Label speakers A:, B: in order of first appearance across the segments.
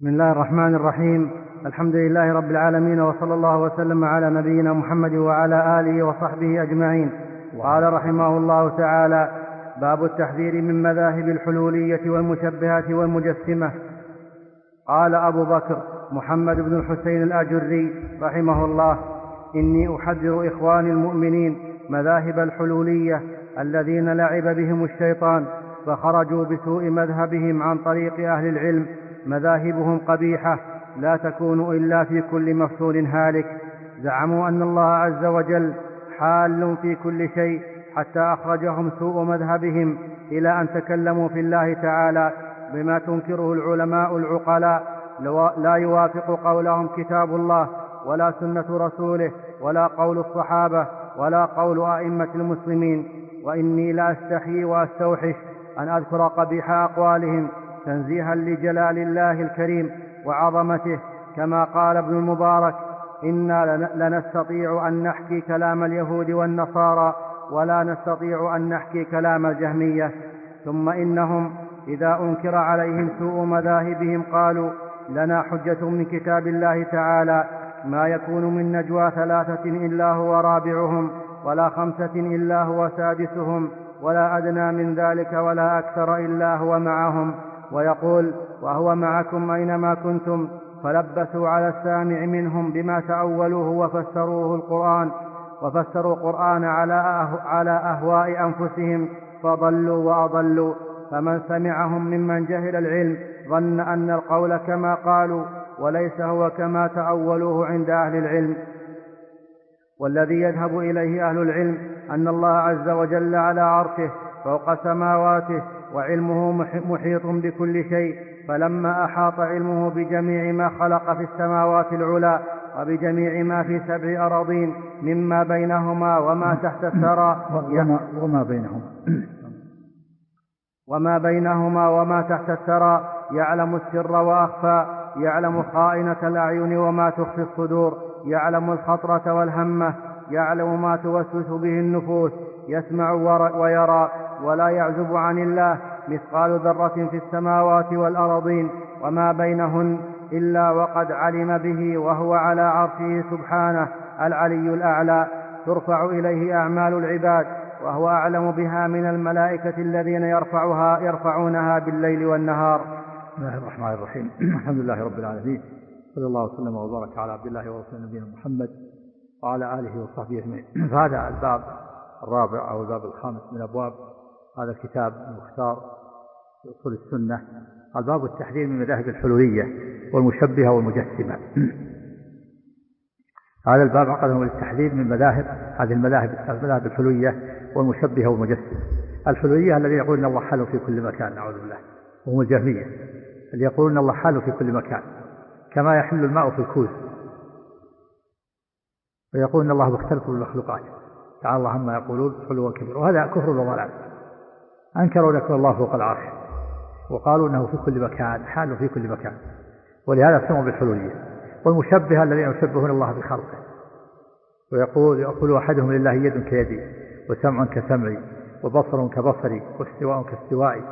A: بسم الله الرحمن الرحيم الحمد لله رب العالمين وصلى الله وسلم على نبينا محمد وعلى آله وصحبه أجمعين وقال رحمه الله تعالى باب التحذير من مذاهب الحلولية والمشبهات والمجسمة قال أبو بكر محمد بن الحسين الأجري رحمه الله إني أحذر إخواني المؤمنين مذاهب الحلولية الذين لعب بهم الشيطان فخرجوا بسوء مذهبهم عن طريق أهل العلم مذاهبهم قبيحة لا تكون إلا في كل مفصول هالك زعموا أن الله عز وجل حال في كل شيء حتى أخرجهم سوء مذهبهم إلى أن تكلموا في الله تعالى بما تنكره العلماء العقلاء لا يوافق قولهم كتاب الله ولا سنة رسوله ولا قول الصحابة ولا قول أئمة المسلمين وإني لا أستحي وأستوحش أن أذكر قبيح أقوالهم تنزيها لجلال الله الكريم وعظمته كما قال ابن المبارك انا لنستطيع ان نحكي كلام اليهود والنصارى ولا نستطيع ان نحكي كلام الجهميه ثم انهم اذا انكر عليهم سوء مذاهبهم قالوا لنا حجه من كتاب الله تعالى ما يكون من نجوى ثلاثه الا هو رابعهم ولا خمسه الا هو سادسهم ولا ادنى من ذلك ولا اكثر الا هو معهم ويقول وهو معكم أينما كنتم فلبسوا على السامع منهم بما تأولوه وفسروه القرآن وفسروا القرآن على على أهواء أنفسهم فضلوا وأضلوا فمن سمعهم ممن جهل العلم ظن أن القول كما قالوا وليس هو كما تأولوه عند أهل العلم والذي يذهب إليه أهل العلم أن الله عز وجل على عرشه فوق سماواته وعلمه محيط بكل شيء فلما أحاط علمه بجميع ما خلق في السماوات العلى وبجميع ما في سبع أراضين مما بينهما وما تحت الثرى وما, وما بينهما وما بينهما وما تحت الثرى يعلم السر وأخفى يعلم خائنة الأعين وما تخفي الصدور يعلم الخطرة والهمة يعلم ما توسوس به النفوس يسمع ويرى ولا يعزب عن الله مثقال ذرة في السماوات والأرضين وما بينهن إلا وقد علم به وهو على عرشه سبحانه العلي الأعلى ترفع إليه أعمال العباد وهو أعلم بها من الملائكة الذين يرفعها يرفعونها بالليل والنهار بسم الله الرحمن الرحيم الحمد لله رب العالمين صلى الله وسلم وبارك على عبد الله ورسوله نبينا محمد وعلى آله وصحبه أجمعين فهذا الباب الرابع أو الباب الخامس من أبواب هذا الكتاب المختار أصول السنة الباب التحذير من مذاهب الحلولية والمشبهة والمجسمة هذا الباب عقده للتحذير من مذاهب هذه المذاهب المذاهب الحلولية والمشبهة والمجسمة الحلولية الذي يقول إن الله حل في كل مكان أعوذ بالله وهم الجهمية اللي يقول إن الله حل في كل مكان كما يحل الماء في الكوز ويقول إن الله مختلف بالمخلوقات تعالى الله عما يقولون حلوا كبير وهذا كفر وضلال أنكروا لك الله فوق العرش وقالوا أنه في كل مكان حال في كل مكان ولهذا سموا بالحلولية والمشبهة الذين يشبهون الله بخلقه ويقول يقول أحدهم لله يد كيدي وسمع كسمعي وبصر كبصري واستواء كاستوائي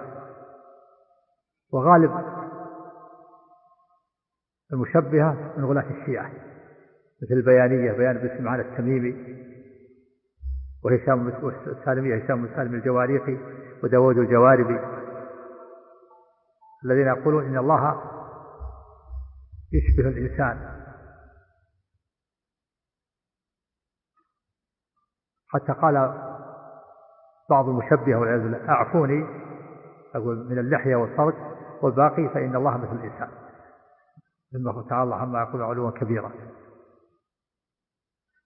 A: وغالب المشبهة من غلاة الشيعة مثل البيانية بيان باسم سمعان التميمي وهشام السالمي هشام بن سالم الجواريقي وداود الجواربي الذين يقولون إن الله يشبه الإنسان حتى قال بعض المشبهة والعياذ بالله أعفوني أقول من اللحية والفرج والباقي فإن الله مثل الإنسان مما تعالى عما يقول علوا كبيرا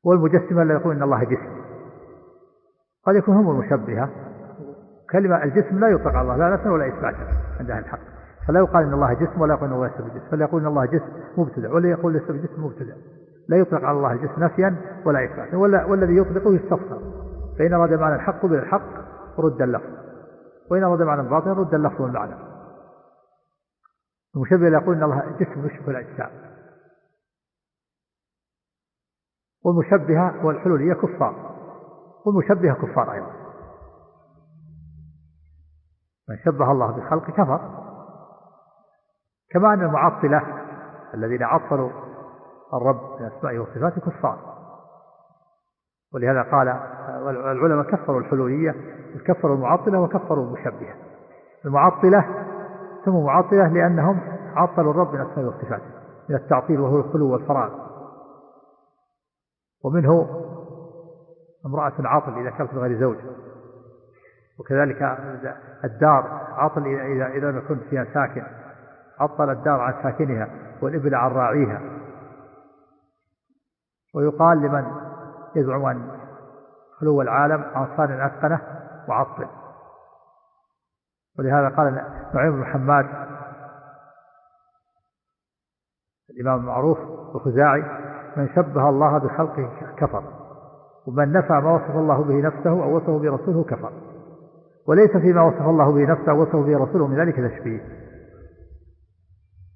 A: والمجسمة لا يقول إن الله جسم قد يكون هم المشبهة كلمة الجسم لا يطلق الله لا نفسا ولا إثباتا عند أهل الحق فلا يقال إن الله جسم ولا يقول إن الله ليس بجسم فلا يقول إن الله جسم مبتدع ولا يقول ليس بجسم مبتدع لا يطلق على الله الجسم نفيا ولا إثباتا ولا والذي يطلقه يستفسر فإن أراد معنى الحق بالحق رد اللفظ وإن أراد معنى الباطل رد اللفظ والمعنى المشبه لا يقول إن الله جسم يشبه الأجسام والمشبهة والحلولية كفار والمشبهة كفار أيضا من شبه الله بالخلق كفر كما أن المعطلة الذين عطلوا الرب من أسمائه وصفاته كفار ولهذا قال العلماء كفروا الحلولية كفروا المعطلة وكفروا المشبهة المعطلة ثم معطلة لأنهم عطلوا الرب من أسمائه وصفاته من التعطيل وهو الخلو والفراغ ومنه امرأة عطل إذا كانت غير زوج وكذلك الدار عطل إذا إذا لم يكن فيها ساكن عطل الدار عن ساكنها والإبل عن راعيها ويقال لمن يزعم أن خلو العالم عن صانع أتقنه وعطل ولهذا قال نعيم بن حماد الإمام المعروف الخزاعي من شبه الله بخلقه كفر ومن نفى ما وصف الله به نفسه أو وصفه برسوله كفر وليس فيما وصف الله به نفسه أو وصفه برسوله من ذلك تشبيه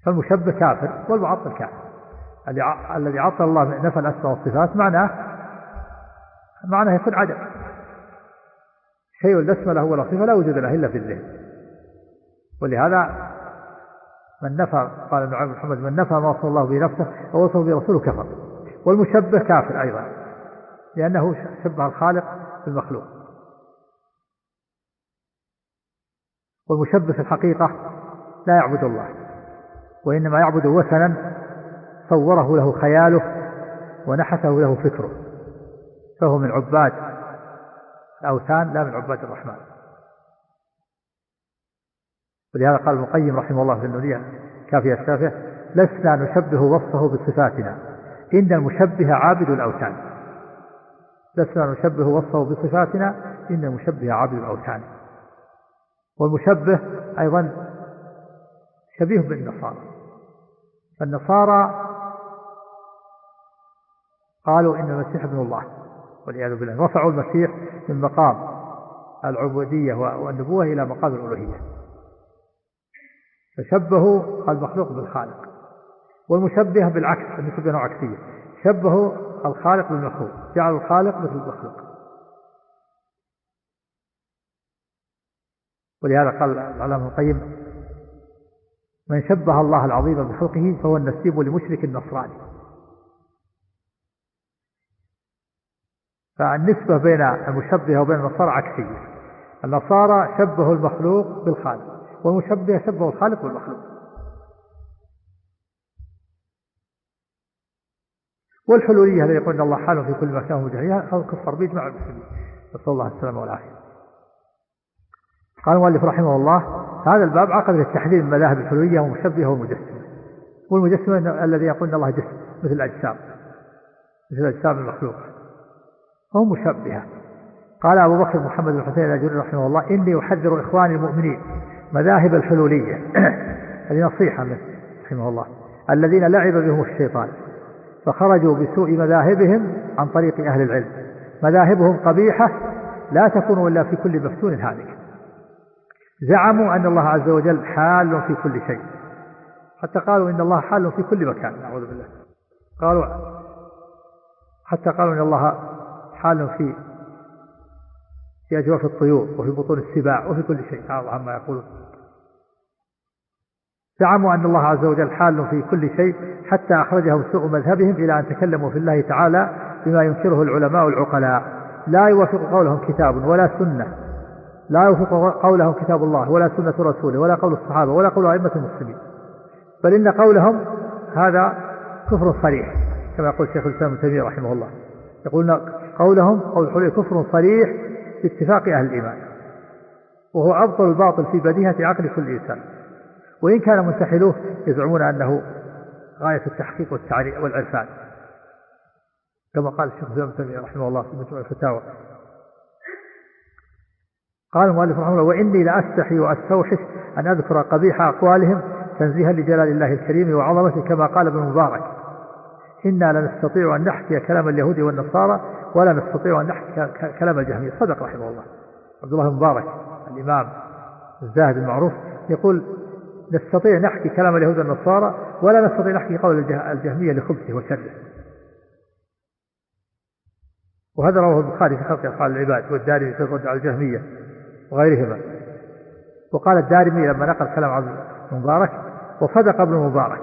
A: فالمشبه كافر والمعطل كافر الذي عطل الله نفى الأسماء والصفات معناه معناه يكون عدم شيء لا اسم له ولا صفة لا وجود له إلا في الذهن ولهذا من نفى قال ابن محمد من نفى ما وصف الله به نفسه أو وصفه برسوله كفر والمشبه كافر أيضا لأنه شبه الخالق بالمخلوق والمشبه في الحقيقة لا يعبد الله وإنما يعبد وثنا صوره له خياله ونحته له فكره فهو من عباد الأوثان لا من عباد الرحمن ولهذا قال ابن القيم رحمه الله في النونية كافية السافية لسنا نشبه وصفه بصفاتنا إن المشبه عابد الأوثان لسنا نشبه وصفه بصفاتنا إن المشبه عبد الأوثان والمشبه أيضا شبيه بالنصارى فالنصارى قالوا إن المسيح ابن الله والعياذ بالله رفعوا المسيح من مقام العبودية والنبوة إلى مقام الألوهية فشبهوا المخلوق بالخالق والمشبه بالعكس النسبة نوع عكسية شبهوا الخالق للمخلوق جعل الخالق مثل المخلوق ولهذا قال العلامة القيم من شبه الله العظيم بخلقه فهو النسيب لمشرك النصراني فالنسبة بين المشبهة وبين النصارى عكسية النصارى شبهوا المخلوق بالخالق والمشبهة شبهوا الخالق بالمخلوق والحلولية الذي يقول ان الله حال في كل مكان وجهيها او كفر به اجماع المسلمين نسال الله السلامه والعافيه. قال المؤلف رحمه الله هذا الباب عقد للتحذير من مذاهب الحلوليه ومشبهة ومجسمة والمجسمه الذي يقول ان الله جسم مثل الاجسام مثل الأجسام المخلوقه. هو مشبهه. قال ابو بكر محمد بن حسين الاجري رحمه الله اني احذر اخواني المؤمنين مذاهب الحلوليه هذه نصيحه منه رحمه الله الذين لعب بهم الشيطان فخرجوا بسوء مذاهبهم عن طريق أهل العلم مذاهبهم قبيحة لا تكون إلا في كل مفتون هالك زعموا أن الله عز وجل حال في كل شيء حتى قالوا إن الله حال في كل مكان أعوذ بالله قالوا حتى قالوا إن الله حال في في أجواف الطيور وفي بطون السباع وفي كل شيء تعالى عما يقولون زعموا أن الله عز وجل حال في كل شيء حتى أخرجهم سوء مذهبهم إلى أن تكلموا في الله تعالى بما ينكره العلماء العقلاء لا يوافق قولهم كتاب ولا سنة لا يوافق قولهم كتاب الله ولا سنة رسوله ولا قول الصحابة ولا قول أئمة المسلمين بل إن قولهم هذا كفر صريح كما يقول شيخ الإسلام ابن تيمية رحمه الله يقول قولهم قول حلول كفر صريح باتفاق أهل الإيمان وهو أبطل الباطل في بديهة عقل كل إنسان وإن كان منتحلوه يزعمون أنه غاية التحقيق والعرفان كما قال الشيخ زمان تيمية رحمه الله في مجموع الفتاوى قال المؤلف رحمه الله وإني لأستحي وأستوحش أن أذكر قبيح أقوالهم تنزيها لجلال الله الكريم وعظمته كما قال ابن مبارك إنا لا نستطيع أن نحكي كلام اليهود والنصارى ولا نستطيع أن نحكي كلام الجهمية صدق رحمه الله عبد الله مبارك الإمام الزاهد المعروف يقول نستطيع نحكي كلام اليهود والنصارى ولا نستطيع نحكي قول الجهمية لخبثه وشره وهذا رواه البخاري في خلق أفعال العباد والدارمي في الرد على الجهمية وغيرهما وقال الدارمي لما نقل كلام عبد المبارك وصدق ابن المبارك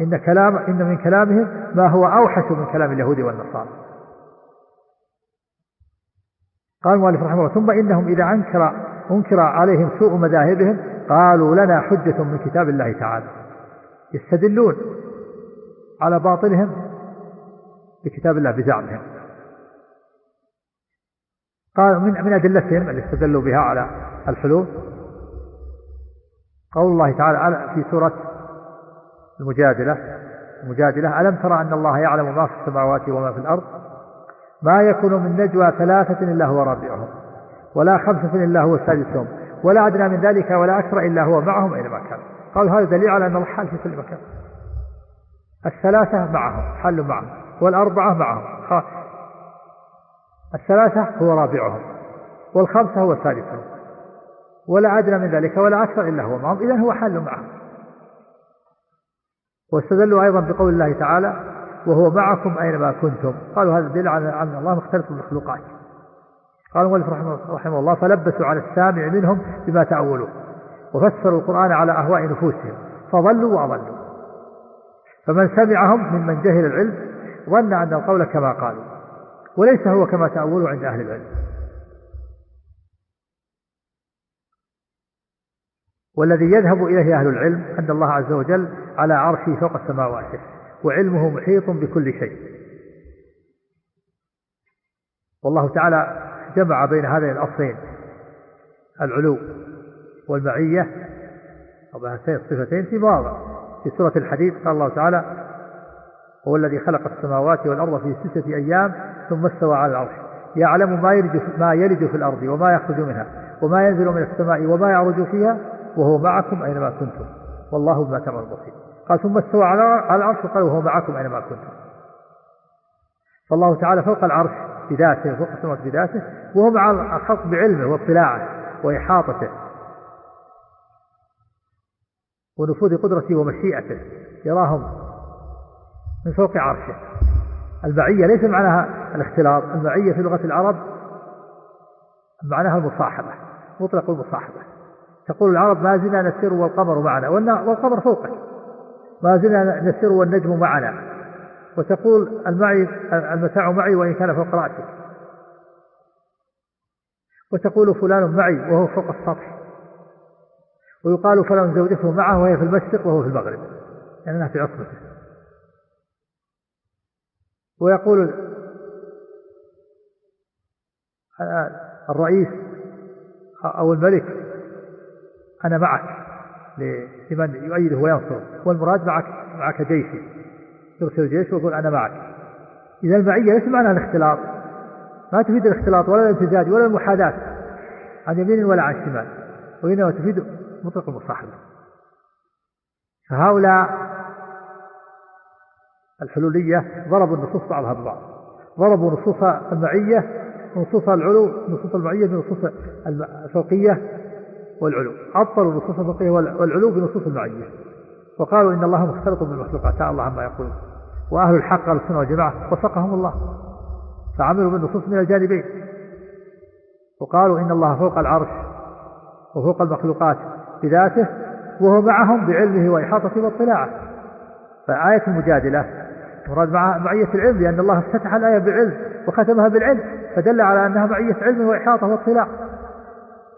A: إن كلام إن من كلامهم ما هو أوحش من كلام اليهود والنصارى قال المؤلف رحمه الله ثم إنهم إذا أنكر أنكر عليهم سوء مذاهبهم قالوا لنا حجة من كتاب الله تعالى يستدلون على باطلهم بكتاب الله بزعمهم قال من من أدلتهم اللي استدلوا بها على الحلول قول الله تعالى في سورة المجادلة المجادلة ألم ترى أن الله يعلم ما في السماوات وما في الأرض ما يكون من نجوى ثلاثة إلا هو رابعهم ولا خمسة إلا هو سادسهم ولا أدنى من ذلك ولا أكثر إلا هو معهم أينما كان قال هذا دليل على أن الحال في كل مكان الثلاثة معهم حل معهم والأربعة معهم الثلاثة هو رابعهم والخمسة هو ثالثهم ولا أدنى من ذلك ولا أكثر إلا هو معهم إذا هو حل معهم واستدلوا أيضا بقول الله تعالى وهو معكم أينما كنتم قالوا هذا دليل على أن الله مختلف المخلوقات قال المؤلف رحمه, رحمه الله فلبسوا على السامع منهم بما تأولوا وفسروا القرآن على أهواء نفوسهم فضلوا وأضلوا فمن سمعهم ممن جهل العلم ظن أن القول كما قالوا وليس هو كما تأولوا عند أهل العلم والذي يذهب إليه أهل العلم أن الله عز وجل على عرشه فوق السماوات وعلمه محيط بكل شيء والله تعالى جمع بين هذين الأصلين العلو والمعية طبعا هاتين الصفتين في بعض في سورة الحديث قال الله تعالى هو الذي خلق السماوات والأرض في ستة أيام ثم استوى على العرش يعلم ما يلج ما يلج في الأرض وما يخرج منها وما ينزل من السماء وما يعرج فيها وهو معكم أينما كنتم والله بما تعملون بصير قال ثم استوى على العرش وقال وهو معكم أينما كنتم فالله تعالى فوق العرش بذاته فوق السماوات بذاته وهو مع الخلق بعلمه واطلاعه وإحاطته ونفوذ قدرته ومشيئته يراهم من فوق عرشه البعية ليس معناها الاختلاط البعية في لغة العرب معناها المصاحبة مطلق المصاحبة تقول العرب ما زلنا نسير والقمر معنا والقمر فوقك ما زلنا نسير والنجم معنا وتقول المعي المتاع معي وإن كان فوق رأسك وتقول فلان معي وهو فوق السطح ويقال فلان زوجته معه وهي في المشرق وهو في المغرب لأنها يعني في عصمته ويقول الرئيس أو الملك أنا معك لمن يؤيده وينصره والمراد معك معك جيشي ترسل الجيش ويقول أنا معك إذا المعية ليس معناها الاختلاط ما تفيد الاختلاط ولا الامتزاج ولا المحاذاة عن يمين ولا عن شمال وإنما تفيد مطلق المصاحبة فهؤلاء الحلولية ضربوا النصوص بعضها ببعض ضربوا نصوص المعية نصوص العلو نصوص المعية بنصوص الفوقية والعلو عطلوا نصوص الفوقية والعلو بنصوص المعية وقالوا إن الله مختلط بالمخلوقات تعالى الله عما يقولون وأهل الحق أهل السنة والجماعة وفقهم الله فعملوا بالنصوص من الجانبين وقالوا إن الله فوق العرش وفوق المخلوقات بذاته وهو معهم بعلمه وإحاطته واطلاعه فآية المجادلة مراد مع معية العلم لأن الله افتتح الآية بالعلم وختمها بالعلم فدل على أنها معية علم وإحاطة واطلاع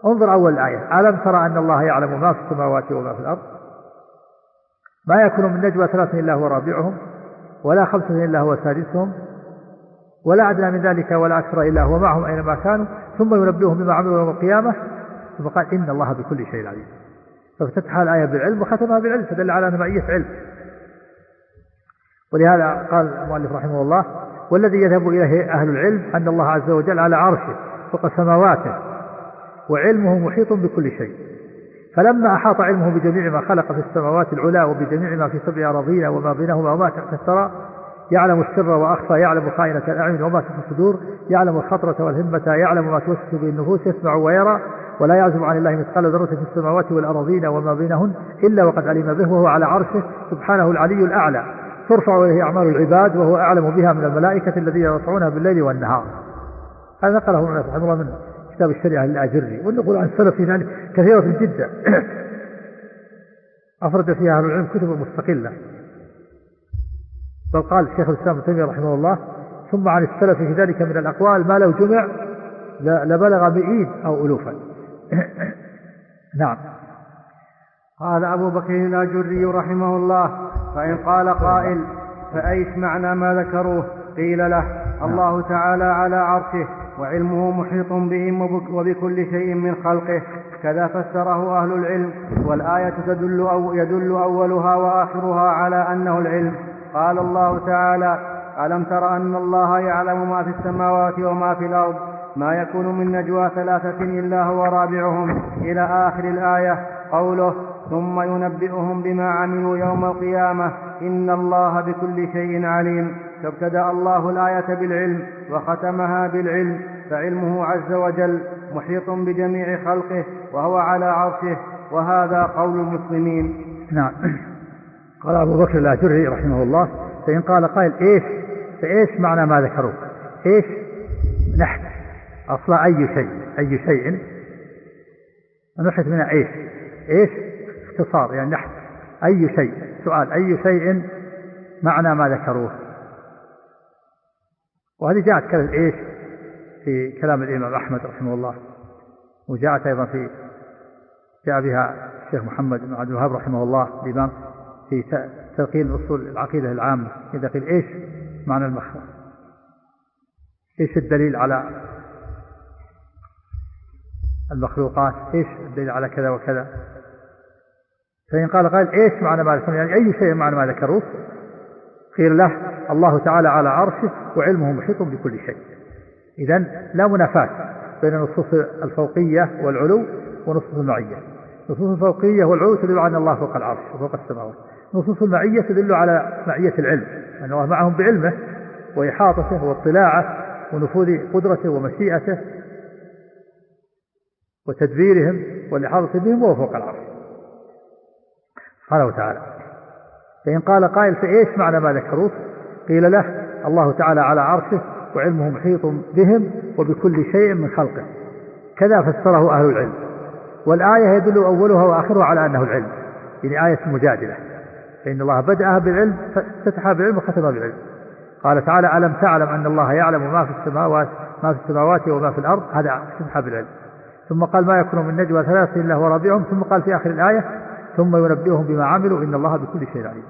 A: انظر أول الآية ألم ترى أن الله يعلم ما في السماوات وما في الأرض ما يكون من نجوى ثلاثة إلا هو رابعهم ولا خمسة إلا هو سادسهم ولا أدنى من ذلك ولا أكثر إلا هو معهم أينما كانوا ثم ينبئهم بما عملوا يوم القيامة ثم قال إن الله بكل شيء عليم فافتتح الآية بالعلم وختمها بالعلم فدل على نمائية علم ولهذا قال المؤلف رحمه الله والذي يذهب إليه أهل العلم أن الله عز وجل على عرشه فوق سماواته وعلمه محيط بكل شيء فلما أحاط علمه بجميع ما خلق في السماوات العلى وبجميع ما في سبع أراضينا وما بينهما وما تحت الثرى يعلم السر وأخفى يعلم خائنة الأعين وما في الصدور يعلم الخطرة والهمة يعلم ما توسوس به النفوس يسمع ويرى ولا يعزم عن الله مثقال ذرة في السماوات والأراضين وما بينهن إلا وقد علم به وهو على عرشه سبحانه العلي الأعلى ترفع إليه أعمال العباد وهو أعلم بها من الملائكة الذين يرفعونها بالليل والنهار هذا نقله من الله منه كتاب الشريعة للأجري والنقول عن السلف في ذلك كثيرة جدا أفرد فيها أهل العلم كتب مستقلة بل قال الشيخ الإسلام ابن تيمية رحمه الله ثم عن السلف في ذلك من الأقوال ما لو جمع لبلغ مئين أو ألوفا نعم قال أبو بكر الأجري رحمه الله فإن قال قائل فأيش معنى ما ذكروه قيل له نعم. الله تعالى على عرشه وعلمه محيط بهم وبكل شيء من خلقه كذا فسره أهل العلم والآية تدل أو يدل أولها وآخرها على أنه العلم قال الله تعالى ألم تر أن الله يعلم ما في السماوات وما في الأرض ما يكون من نجوى ثلاثة إلا هو رابعهم إلى آخر الآية قوله ثم ينبئهم بما عملوا يوم القيامة إن الله بكل شيء عليم فابتدا الله الايه بالعلم وختمها بالعلم فعلمه عز وجل محيط بجميع خلقه وهو على عرشه وهذا قول المسلمين نعم قال ابو بكر الاجري رحمه الله فان قال قائل ايش فايش معنى ما ذكروه ايش نحت اصلا اي شيء اي شيء نحت منها ايش ايش اختصار يعني نحت اي شيء سؤال اي شيء معنى ما ذكروه وهذه جاءت كلمة إيش في كلام الإمام أحمد رحمه الله وجاءت أيضا في جاء بها الشيخ محمد بن عبد الوهاب رحمه الله الإمام في تلقين أصول العقيدة العامة إذا قيل إيش معنى المخلوق إيش الدليل على المخلوقات إيش الدليل على كذا وكذا فإن قال قال إيش معنى ما ذكرون يعني أي شيء معنى ما ذكروه قيل له الله تعالى على عرشه وعلمه محيط بكل شيء إذا لا منافاة بين النصوص الفوقية والعلو ونصوص المعية نصوص الفوقية والعلو تدل على أن الله فوق العرش وفوق السماوات نصوص المعية تدل على معية العلم أن الله معهم بعلمه وإحاطته واطلاعه ونفوذ قدرته ومشيئته وتدبيرهم والإحاطة بهم وهو فوق العرش سبحانه وتعالى فإن قال قائل فإيش معنى ما ذكروه قيل له الله تعالى على عرشه وعلمه محيط بهم وبكل شيء من خلقه كذا فسره أهل العلم والآية يدل أولها وآخرها على أنه العلم يعني آية مجادلة فإن الله بدأها بالعلم فافتتحها بالعلم وختمها بالعلم قال تعالى ألم تعلم أن الله يعلم ما في السماوات ما في السماوات وما في الأرض هذا افتتحها بالعلم ثم قال ما يكون من نجوى ثلاثة إلا هو رابعهم ثم قال في آخر الآية ثم ينبئهم بما عملوا إن الله بكل شيء عليم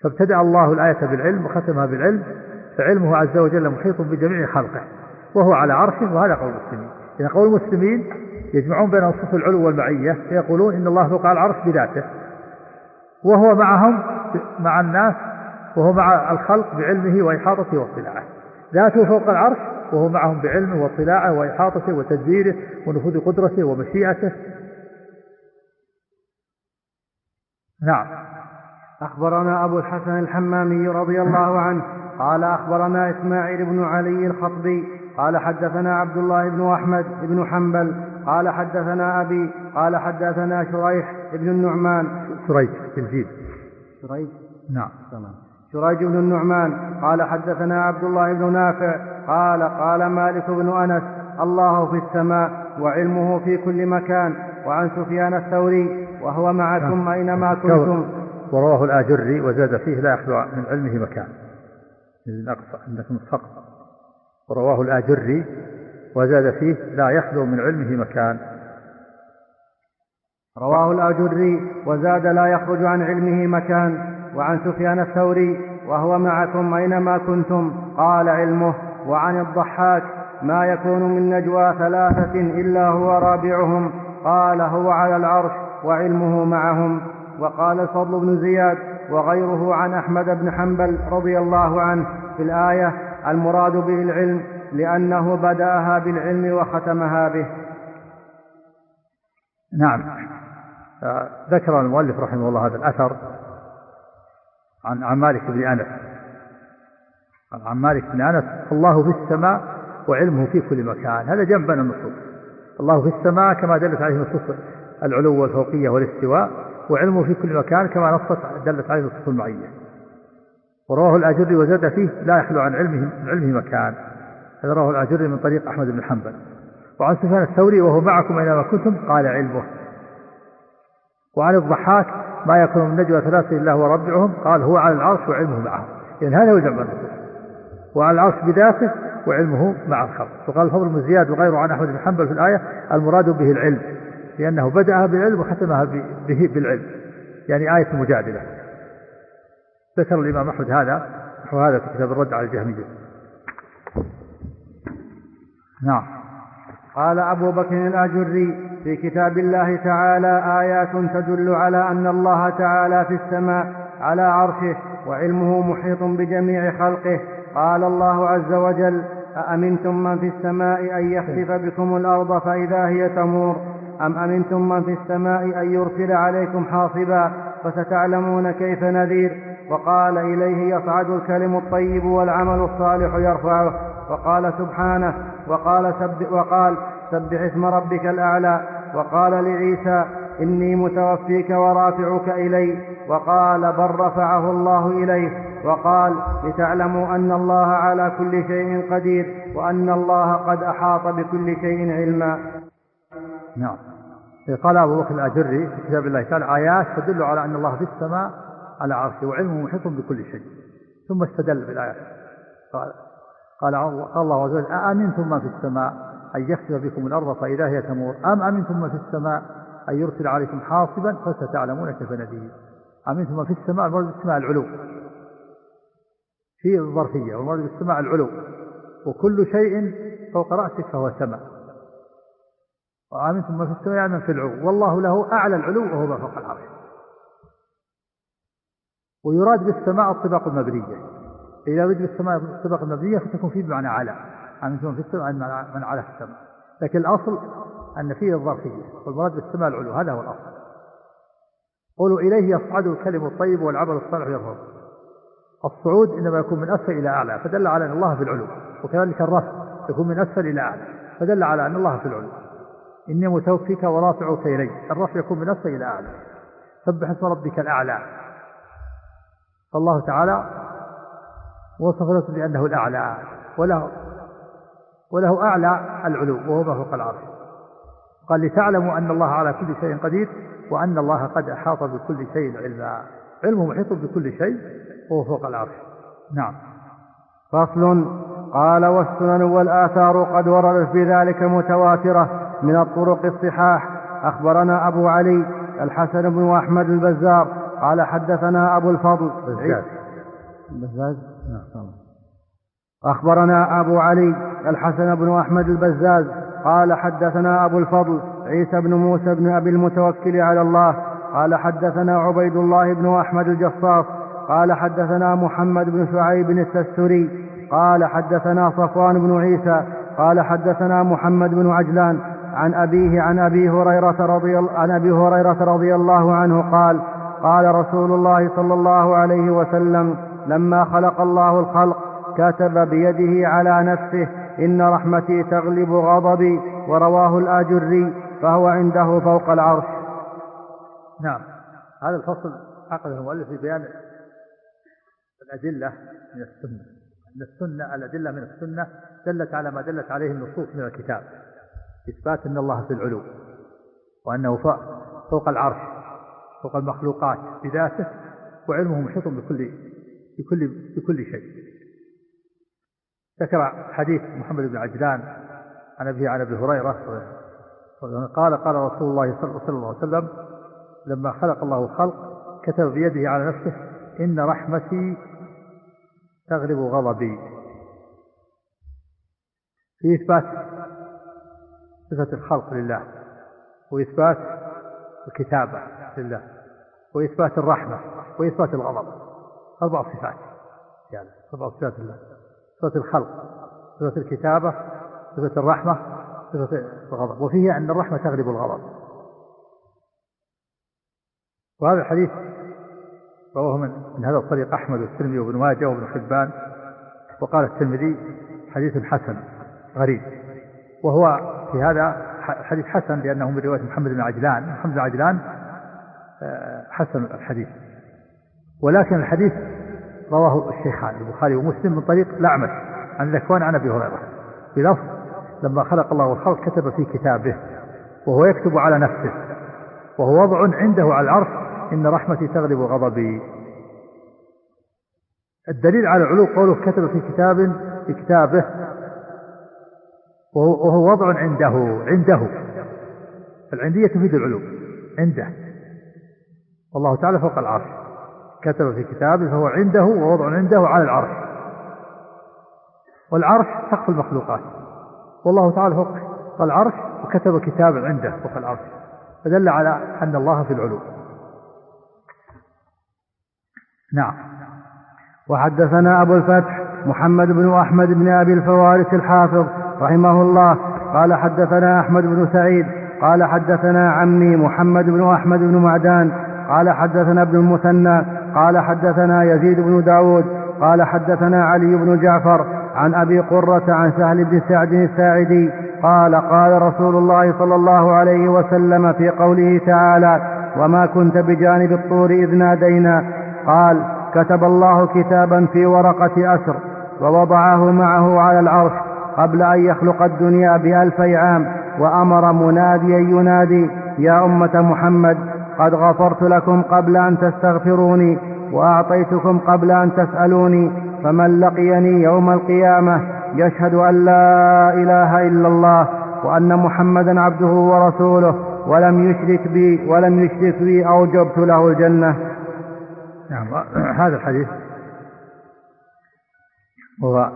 A: فابتدع الله الآية بالعلم وختمها بالعلم فعلمه عز وجل محيط بجميع خلقه وهو على عرشه وهذا قول المسلمين إذا قول المسلمين يجمعون بين وصف العلو والمعية فيقولون إن الله فوق العرش بذاته وهو معهم مع الناس وهو مع الخلق بعلمه وإحاطته واطلاعه ذاته فوق العرش وهو معهم بعلمه واطلاعه وإحاطته وتدبيره ونفوذ قدرته ومشيئته نعم أخبرنا أبو الحسن الحمامي رضي الله عنه قال أخبرنا إسماعيل بن علي الخطبي قال حدثنا عبد الله بن أحمد بن حنبل قال حدثنا أبي قال حدثنا شريح بن النعمان شريح تلفيد شريح نعم تمام شريج بن النعمان قال حدثنا عبد الله بن نافع قال قال مالك بن أنس الله في السماء وعلمه في كل مكان وعن سفيان الثوري وهو معكم نعم. أينما كنتم ورواه الآجري وزاد فيه لا يخلو من علمه مكان الأقصى عندكم فقط ورواه الآجري وزاد فيه لا يخلو من علمه مكان رواه الآجري وزاد لا يخرج عن علمه مكان وعن سفيان الثوري وهو معكم أينما كنتم قال علمه وعن الضحاك ما يكون من نجوى ثلاثة إلا هو رابعهم قال هو على العرش وعلمه معهم وقال الفضل بن زياد وغيره عن أحمد بن حنبل رضي الله عنه في الآية المراد به العلم لأنه بدأها بالعلم وختمها به نعم ذكر المؤلف رحمه الله هذا الأثر عن عن مالك بن أنس عن مالك بن أنس الله في السماء وعلمه في كل مكان هذا جنبنا النصوص الله في السماء كما دلت عليه نصوص العلو والفوقية والاستواء وعلمه في كل مكان كما نصت دلت عليه نصوص المعية ورواه الأجري وزاد فيه لا يخلو عن علمه من علمه مكان هذا رواه الأجري من طريق أحمد بن حنبل وعن سفيان الثوري وهو معكم أينما كنتم قال علمه وعن الضحاك ما يكون من نجوى ثلاثة إلا هو ربعهم قال هو على العرش وعلمه معه إذن يعني هذا هو جمع النصوص وعلى العرش بذاته وعلمه مع الخلق وقال الفضل بن زياد وغيره عن أحمد بن حنبل في الآية المراد به العلم لأنه بدأها بالعلم وختمها به بالعلم يعني آية مجادلة ذكر الإمام أحمد هذا نحو هذا في كتاب الرد على الجهمية نعم قال أبو بكر الأجري في كتاب الله تعالى آيات تدل على أن الله تعالى في السماء على عرشه وعلمه محيط بجميع خلقه قال الله عز وجل أأمنتم من في السماء أن يخسف بكم الأرض فإذا هي تمور أم أمنتم من في السماء أن يرسل عليكم حاصبا فستعلمون كيف نذير وقال إليه يصعد الكلم الطيب والعمل الصالح يرفعه وقال سبحانه وقال, سب وقال سبح اسم ربك الأعلى وقال لعيسى إني متوفيك ورافعك إلي وقال بل رفعه الله إليه وقال لتعلموا أن الله على كل شيء قدير وأن الله قد أحاط بكل شيء علما نعم قال أبو بكر الأجري في كتاب الله تعالى آيات تدل على أن الله في السماء على عرشه وعلمه محيط بكل شيء ثم استدل بالآيات قال قال الله عز وجل أأمنتم ما في السماء أن يخسف بكم الأرض فإذا هي تمور أم أمنتم ما في السماء أن يرسل عليكم حاصبا فستعلمون كيف نبيه أمنتم ما في السماء المراد بالسماء العلو في الظرفية والمراد بالسماء العلو وكل شيء فوق رأسك فهو سماء وامنتم ما في السماء يعمل في العلو والله له أعلى العلو وهو ما فوق العرش ويراد بالسماء الطباق المبنية إذا وجد السماء الطباق المبنية فتكون فيه بمعنى على آمنتم في السماء من على السماء لكن الأصل أن فيه الظرفية والمراد بالسماء العلو هذا هو الأصل قولوا إليه يصعد الكلم الطيب والعمل الصالح يظهر الصعود إنما يكون من أسفل إلى أعلى فدل على أن الله في العلو وكذلك الرفع يكون من أسفل إلى أعلى فدل على أن الله في العلو إني متوفيك ورافعك إلي الرفع يكون من أسفل إلى أعلى سبح اسم ربك الأعلى فالله تعالى وصف نفسه بأنه الأعلى وله وله أعلى العلو وهو ما فوق العرش قال لتعلموا أن الله على كل شيء قدير وأن الله قد أحاط بكل شيء علما علمه محيط بكل شيء وهو فوق العرش نعم فصل قال والسنن والآثار قد وردت بذلك متواترة من الطرق الصحاح أخبرنا أبو علي الحسن بن أحمد البزار قال حدثنا أبو الفضل إيه؟ البزاز نعم. أخبرنا أبو علي الحسن بن أحمد البزاز قال حدثنا أبو الفضل عيسى بن موسى بن أبي المتوكل على الله قال حدثنا عبيد الله بن أحمد الجصاص قال حدثنا محمد بن شعيب التستري قال حدثنا صفوان بن عيسى قال حدثنا محمد بن عجلان عن أبيه عن أبي هريرة رضي عن أبي هريرة رضي الله عنه قال قال رسول الله صلى الله عليه وسلم لما خلق الله الخلق كتب بيده على نفسه إن رحمتي تغلب غضبي ورواه الآجري فهو عنده فوق العرش نعم هذا الفصل عقد المؤلف في بيان الأدلة من السنة من السنة الأدلة من السنة دلت على ما دلت عليه النصوص من الكتاب إثبات أن الله في العلو وأنه فوق العرش فوق المخلوقات بذاته وعلمه محيط بكل بكل بكل شيء ذكر حديث محمد بن عجلان عن أبي عن أبي هريرة قال قال رسول الله صلى الله عليه وسلم لما خلق الله الخلق كتب بيده على نفسه إن رحمتي تغلب غضبي في إثبات صفة الخلق لله وإثبات الكتابة لله وإثبات الرحمة وإثبات الغضب أربع صفات يعني أربع صفات لله صفة الخلق صفة الكتابة صفة الرحمة صفة الغضب وفيه أن الرحمة تغلب الغضب وهذا الحديث رواه من, من هذا الطريق أحمد والترمذي وابن ماجه وابن حبان وقال الترمذي حديث حسن غريب وهو في هذا حديث حسن لأنه من رواية محمد بن عجلان محمد بن عجلان آه، حسن الحديث ولكن الحديث رواه الشيخان البخاري ومسلم من طريق الأعمش عن ذكوان عن أبي هريرة بلفظ لما خلق الله الخلق كتب في كتابه وهو يكتب على نفسه وهو وضع عنده على العرش إن رحمتي تغلب غضبي الدليل على العلو قوله كتب في كتاب في كتابه وهو وضع عنده عنده العندية تفيد العلو عنده والله تعالى فوق العرش كتب في كتابه فهو عنده ووضع عنده على العرش والعرش سقف المخلوقات والله تعالى فوق العرش وكتب كتابا عنده فوق العرش فدل على أن الله في العلو نعم وحدثنا أبو الفتح محمد بن أحمد بن أبي الفوارس الحافظ رحمه الله قال حدثنا أحمد بن سعيد قال حدثنا عمي محمد بن أحمد بن معدان قال حدثنا ابن المثنى قال حدثنا يزيد بن داود قال حدثنا علي بن جعفر عن أبي قرة عن سهل بن سعد الساعدي قال قال رسول الله صلى الله عليه وسلم في قوله تعالى وما كنت بجانب الطور إذ نادينا قال كتب الله كتابا في ورقة أسر ووضعه معه على العرش قبل أن يخلق الدنيا بألفي عام وأمر مناديا ينادي يا أمة محمد قد غفرت لكم قبل أن تستغفروني وأعطيتكم قبل أن تسألوني فمن لقيني يوم القيامة يشهد أن لا إله إلا الله وأن محمدا عبده ورسوله ولم يشرك بي ولم يشرك بي أوجبت له الجنة نعم هذا الحديث هو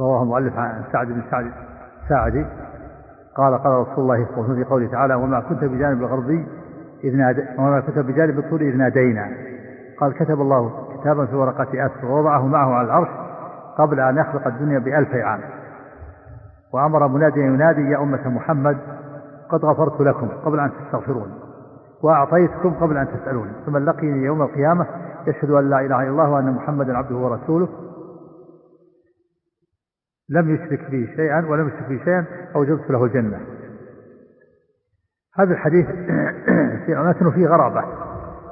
A: رواه مؤلف عن سعد بن سعد الساعدي قال قال رسول الله صلى الله عليه وسلم في قوله تعالى وما كنت بجانب الغربي إذ نادى وما كنت بجانب الطول إذ نادينا قال كتب الله كتابا في ورقة أسر ووضعه معه على العرش قبل أن يخلق الدنيا بألف عام وأمر مناديا ينادي يا أمة محمد قد غفرت لكم قبل أن تستغفرون وأعطيتكم قبل أن تسألون فمن لقيني يوم القيامة يشهد أن لا إله إلا الله وأن محمدا عبده ورسوله لم يشرك بي شيئا ولم يشرك بي شيئا أوجبت له الجنة هذا الحديث في متنه فيه غرابة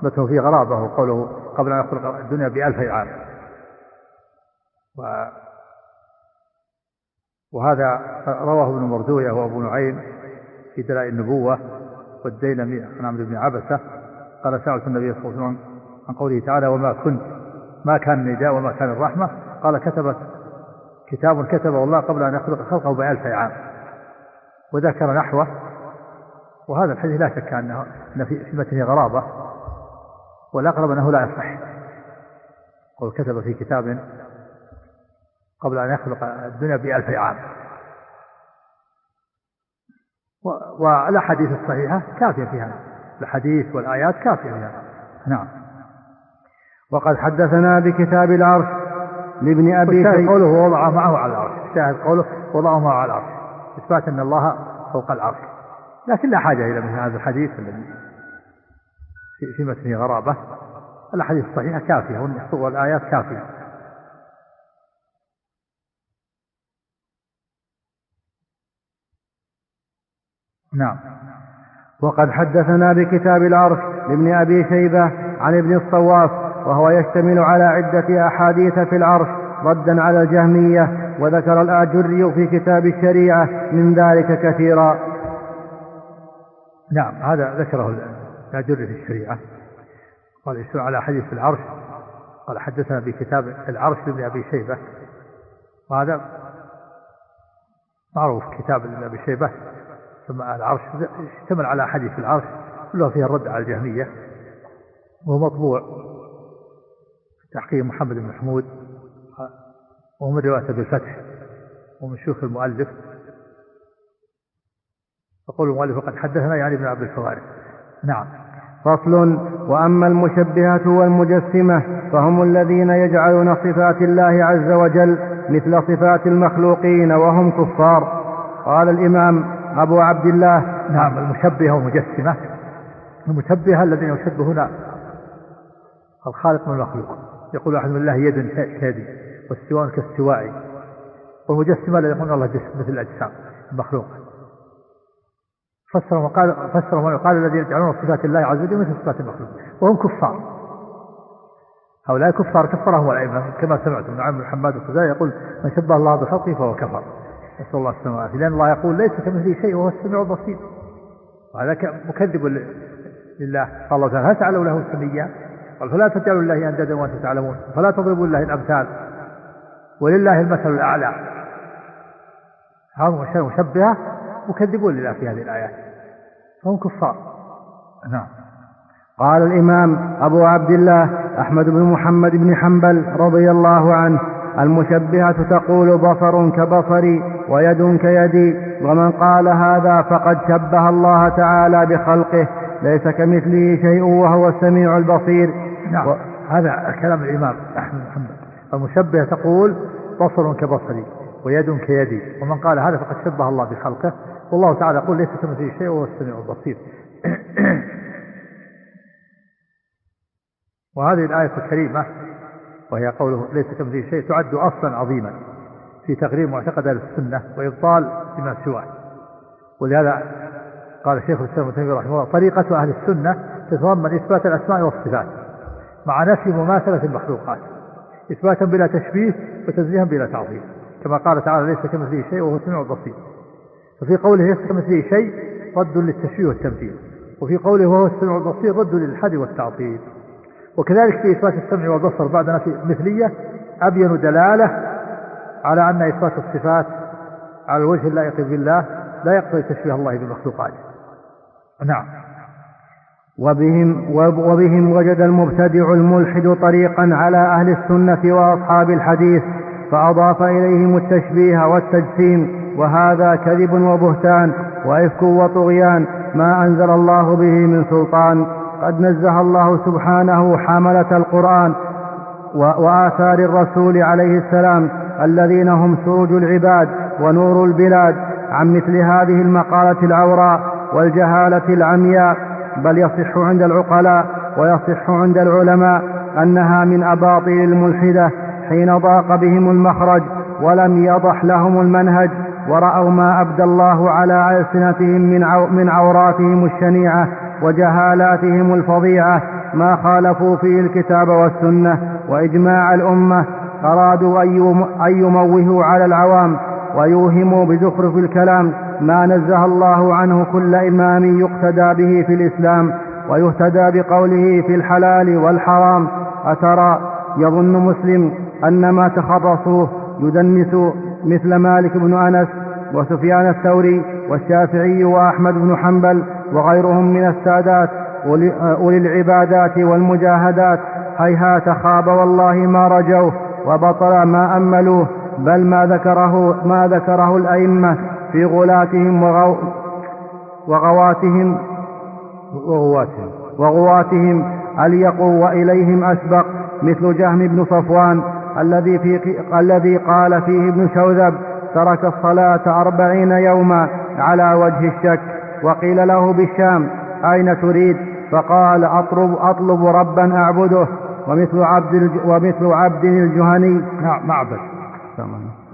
A: متنه فيه غرابة وقوله قبل أن يخلق الدنيا بألف عام و وهذا رواه ابن مردوية وابو نعيم في دلاء النبوة والديلمي عن عمرو بن عبسة قال سألت النبي صلى الله عليه وسلم عن قوله تعالى وما كنت ما كان النداء وما كان الرحمة قال كتبت كتاب كتبه الله قبل أن يخلق خلقه بألف عام وذكر نحوه وهذا الحديث لا شك أنه أن في متنه غرابة والأقرب أنه لا يصح قل كتب في كتاب قبل أن يخلق الدنيا بألف عام والأحاديث الصحيحة كافية فيها الحديث والآيات كافية فيها نعم وقد حدثنا بكتاب العرش لابن أبي شاهد قوله ووضع معه على العرش شاهد قوله وضع معه على العرش إثبات أن الله فوق العرش لكن لا حاجة إلى مثل هذا الحديث الذي في في متنه غرابة الأحاديث الصحيحة كافية والآيات كافية نعم وقد حدثنا بكتاب العرش لابن أبي شيبة عن ابن الصواف وهو يشتمل على عدة أحاديث في العرش ردا على الجهمية وذكر الآجري في كتاب الشريعة من ذلك كثيرا نعم هذا ذكره الآجري في الشريعة قال يشتمل على حديث في العرش قال حدثنا بكتاب العرش لابن أبي شيبة وهذا معروف كتاب لابن أبي شيبة ثم العرش اشتمل على حديث العرش كله فيه الرد على الجهمية ومطبوع تحقيق محمد بن محمود ومن رواية بالفتح ومن شيوخ المؤلف يقول المؤلف وقد حدثنا يعني بن عبد الفوارق نعم فصل وأما المشبهة والمجسمة فهم الذين يجعلون صفات الله عز وجل مثل صفات المخلوقين وهم كفار قال الإمام أبو عبد الله نعم المشبهة والمجسمة المشبهة الذين يشبهون الخالق من المخلوق يقول أحد الله يد كيدي واستواء كاستوائي والمجسمة لا يقول الله جسم مثل الأجسام المخلوقة فسر وقال فسر وقال الذين يجعلون صفات الله عز وجل مثل صفات المخلوق وهم كفار هؤلاء كفار كفرهم الأئمة كما سمعتم نعم محمد الخزاعي يقول من شبه الله بخلقه فهو كفر نسأل الله السلامة والعافية لأن الله يقول ليس كمثله شيء وهو السميع البصير وهذا مكذب لله قال الله تعالى هل تعالوا له سميا قال فلا تجعلوا الله اندادا وانتم تعلمون فلا تضربوا الله الامثال ولله المثل الاعلى هذا شيء مشبهة مكذبون لله في هذه الآيات فهم كفار نعم قال الإمام أبو عبد الله أحمد بن محمد بن حنبل رضي الله عنه المشبهة تقول بصر كبصري ويد كيدي ومن قال هذا فقد شبه الله تعالى بخلقه ليس كمثله شيء وهو السميع البصير نعم. هذا كلام الإمام أحمد محمد المشبهة تقول بصر كبصري ويد كيدي ومن قال هذا فقد شبه الله بخلقه والله تعالى يقول ليس كمثل شيء وهو السميع البصير وهذه الآية الكريمة وهي قوله ليس كمثل شيء تعد أصلا عظيما في تقرير معتقد أهل السنة وإبطال لما سواه ولهذا قال شيخ الإسلام ابن تيمية رحمه الله طريقة أهل السنة تتضمن إثبات الأسماء والصفات مع نفي مماثلة المخلوقات إثباتا بلا تشبيه وتنزيها بلا تعظيم كما قال تعالى ليس كمثله شيء وهو سميع البصير ففي قوله ليس كمثله شيء رد للتشبيه والتمثيل وفي قوله وهو السميع البصير رد للحد والتعطيل وكذلك في إثبات السمع والبصر بعد نفي مثلية أبين دلالة على أن إثبات الصفات على الوجه اللائق بالله لا يقتضي تشبيه الله بمخلوقاته نعم وبهم, وبهم وجد المبتدع الملحد طريقا على أهل السنة وأصحاب الحديث فأضاف إليهم التشبيه والتجسيم وهذا كذب وبهتان وإفك وطغيان ما أنزل الله به من سلطان قد نزه الله سبحانه حملة القرآن وآثار الرسول عليه السلام الذين هم سرج العباد ونور البلاد عن مثل هذه المقالة العوراء والجهالة العمياء بل يصح عند العقلاء ويصح عند العلماء أنها من أباطل الملحدة حين ضاق بهم المخرج ولم يضح لهم المنهج ورأوا ما أبدى الله على ألسنتهم من, من عوراتهم الشنيعة وجهالاتهم الفظيعة ما خالفوا فيه الكتاب والسنة وإجماع الأمة أرادوا أن يموهوا على العوام ويوهموا بزخرف الكلام ما نزه الله عنه كل إمام يقتدى به في الإسلام ويهتدى بقوله في الحلال والحرام أترى يظن مسلم أن ما تخرصوه يدنس مثل مالك بن أنس وسفيان الثوري والشافعي وأحمد بن حنبل وغيرهم من السادات أولي العبادات والمجاهدات هيهات خاب والله ما رجوه وبطل ما أملوه بل ما ذكره ما ذكره الأئمة في غلاتهم وغو وغواتهم وغواتهم وغواتهم أليقوا وإليهم أسبق مثل جهم بن صفوان الذي, في الذي قال فيه ابن شوذب ترك الصلاة أربعين يوما على وجه الشك وقيل له بالشام أين تريد فقال أطلب, أطلب ربا أعبده ومثل عبد, ومثل عبد الجهني نعم، معبد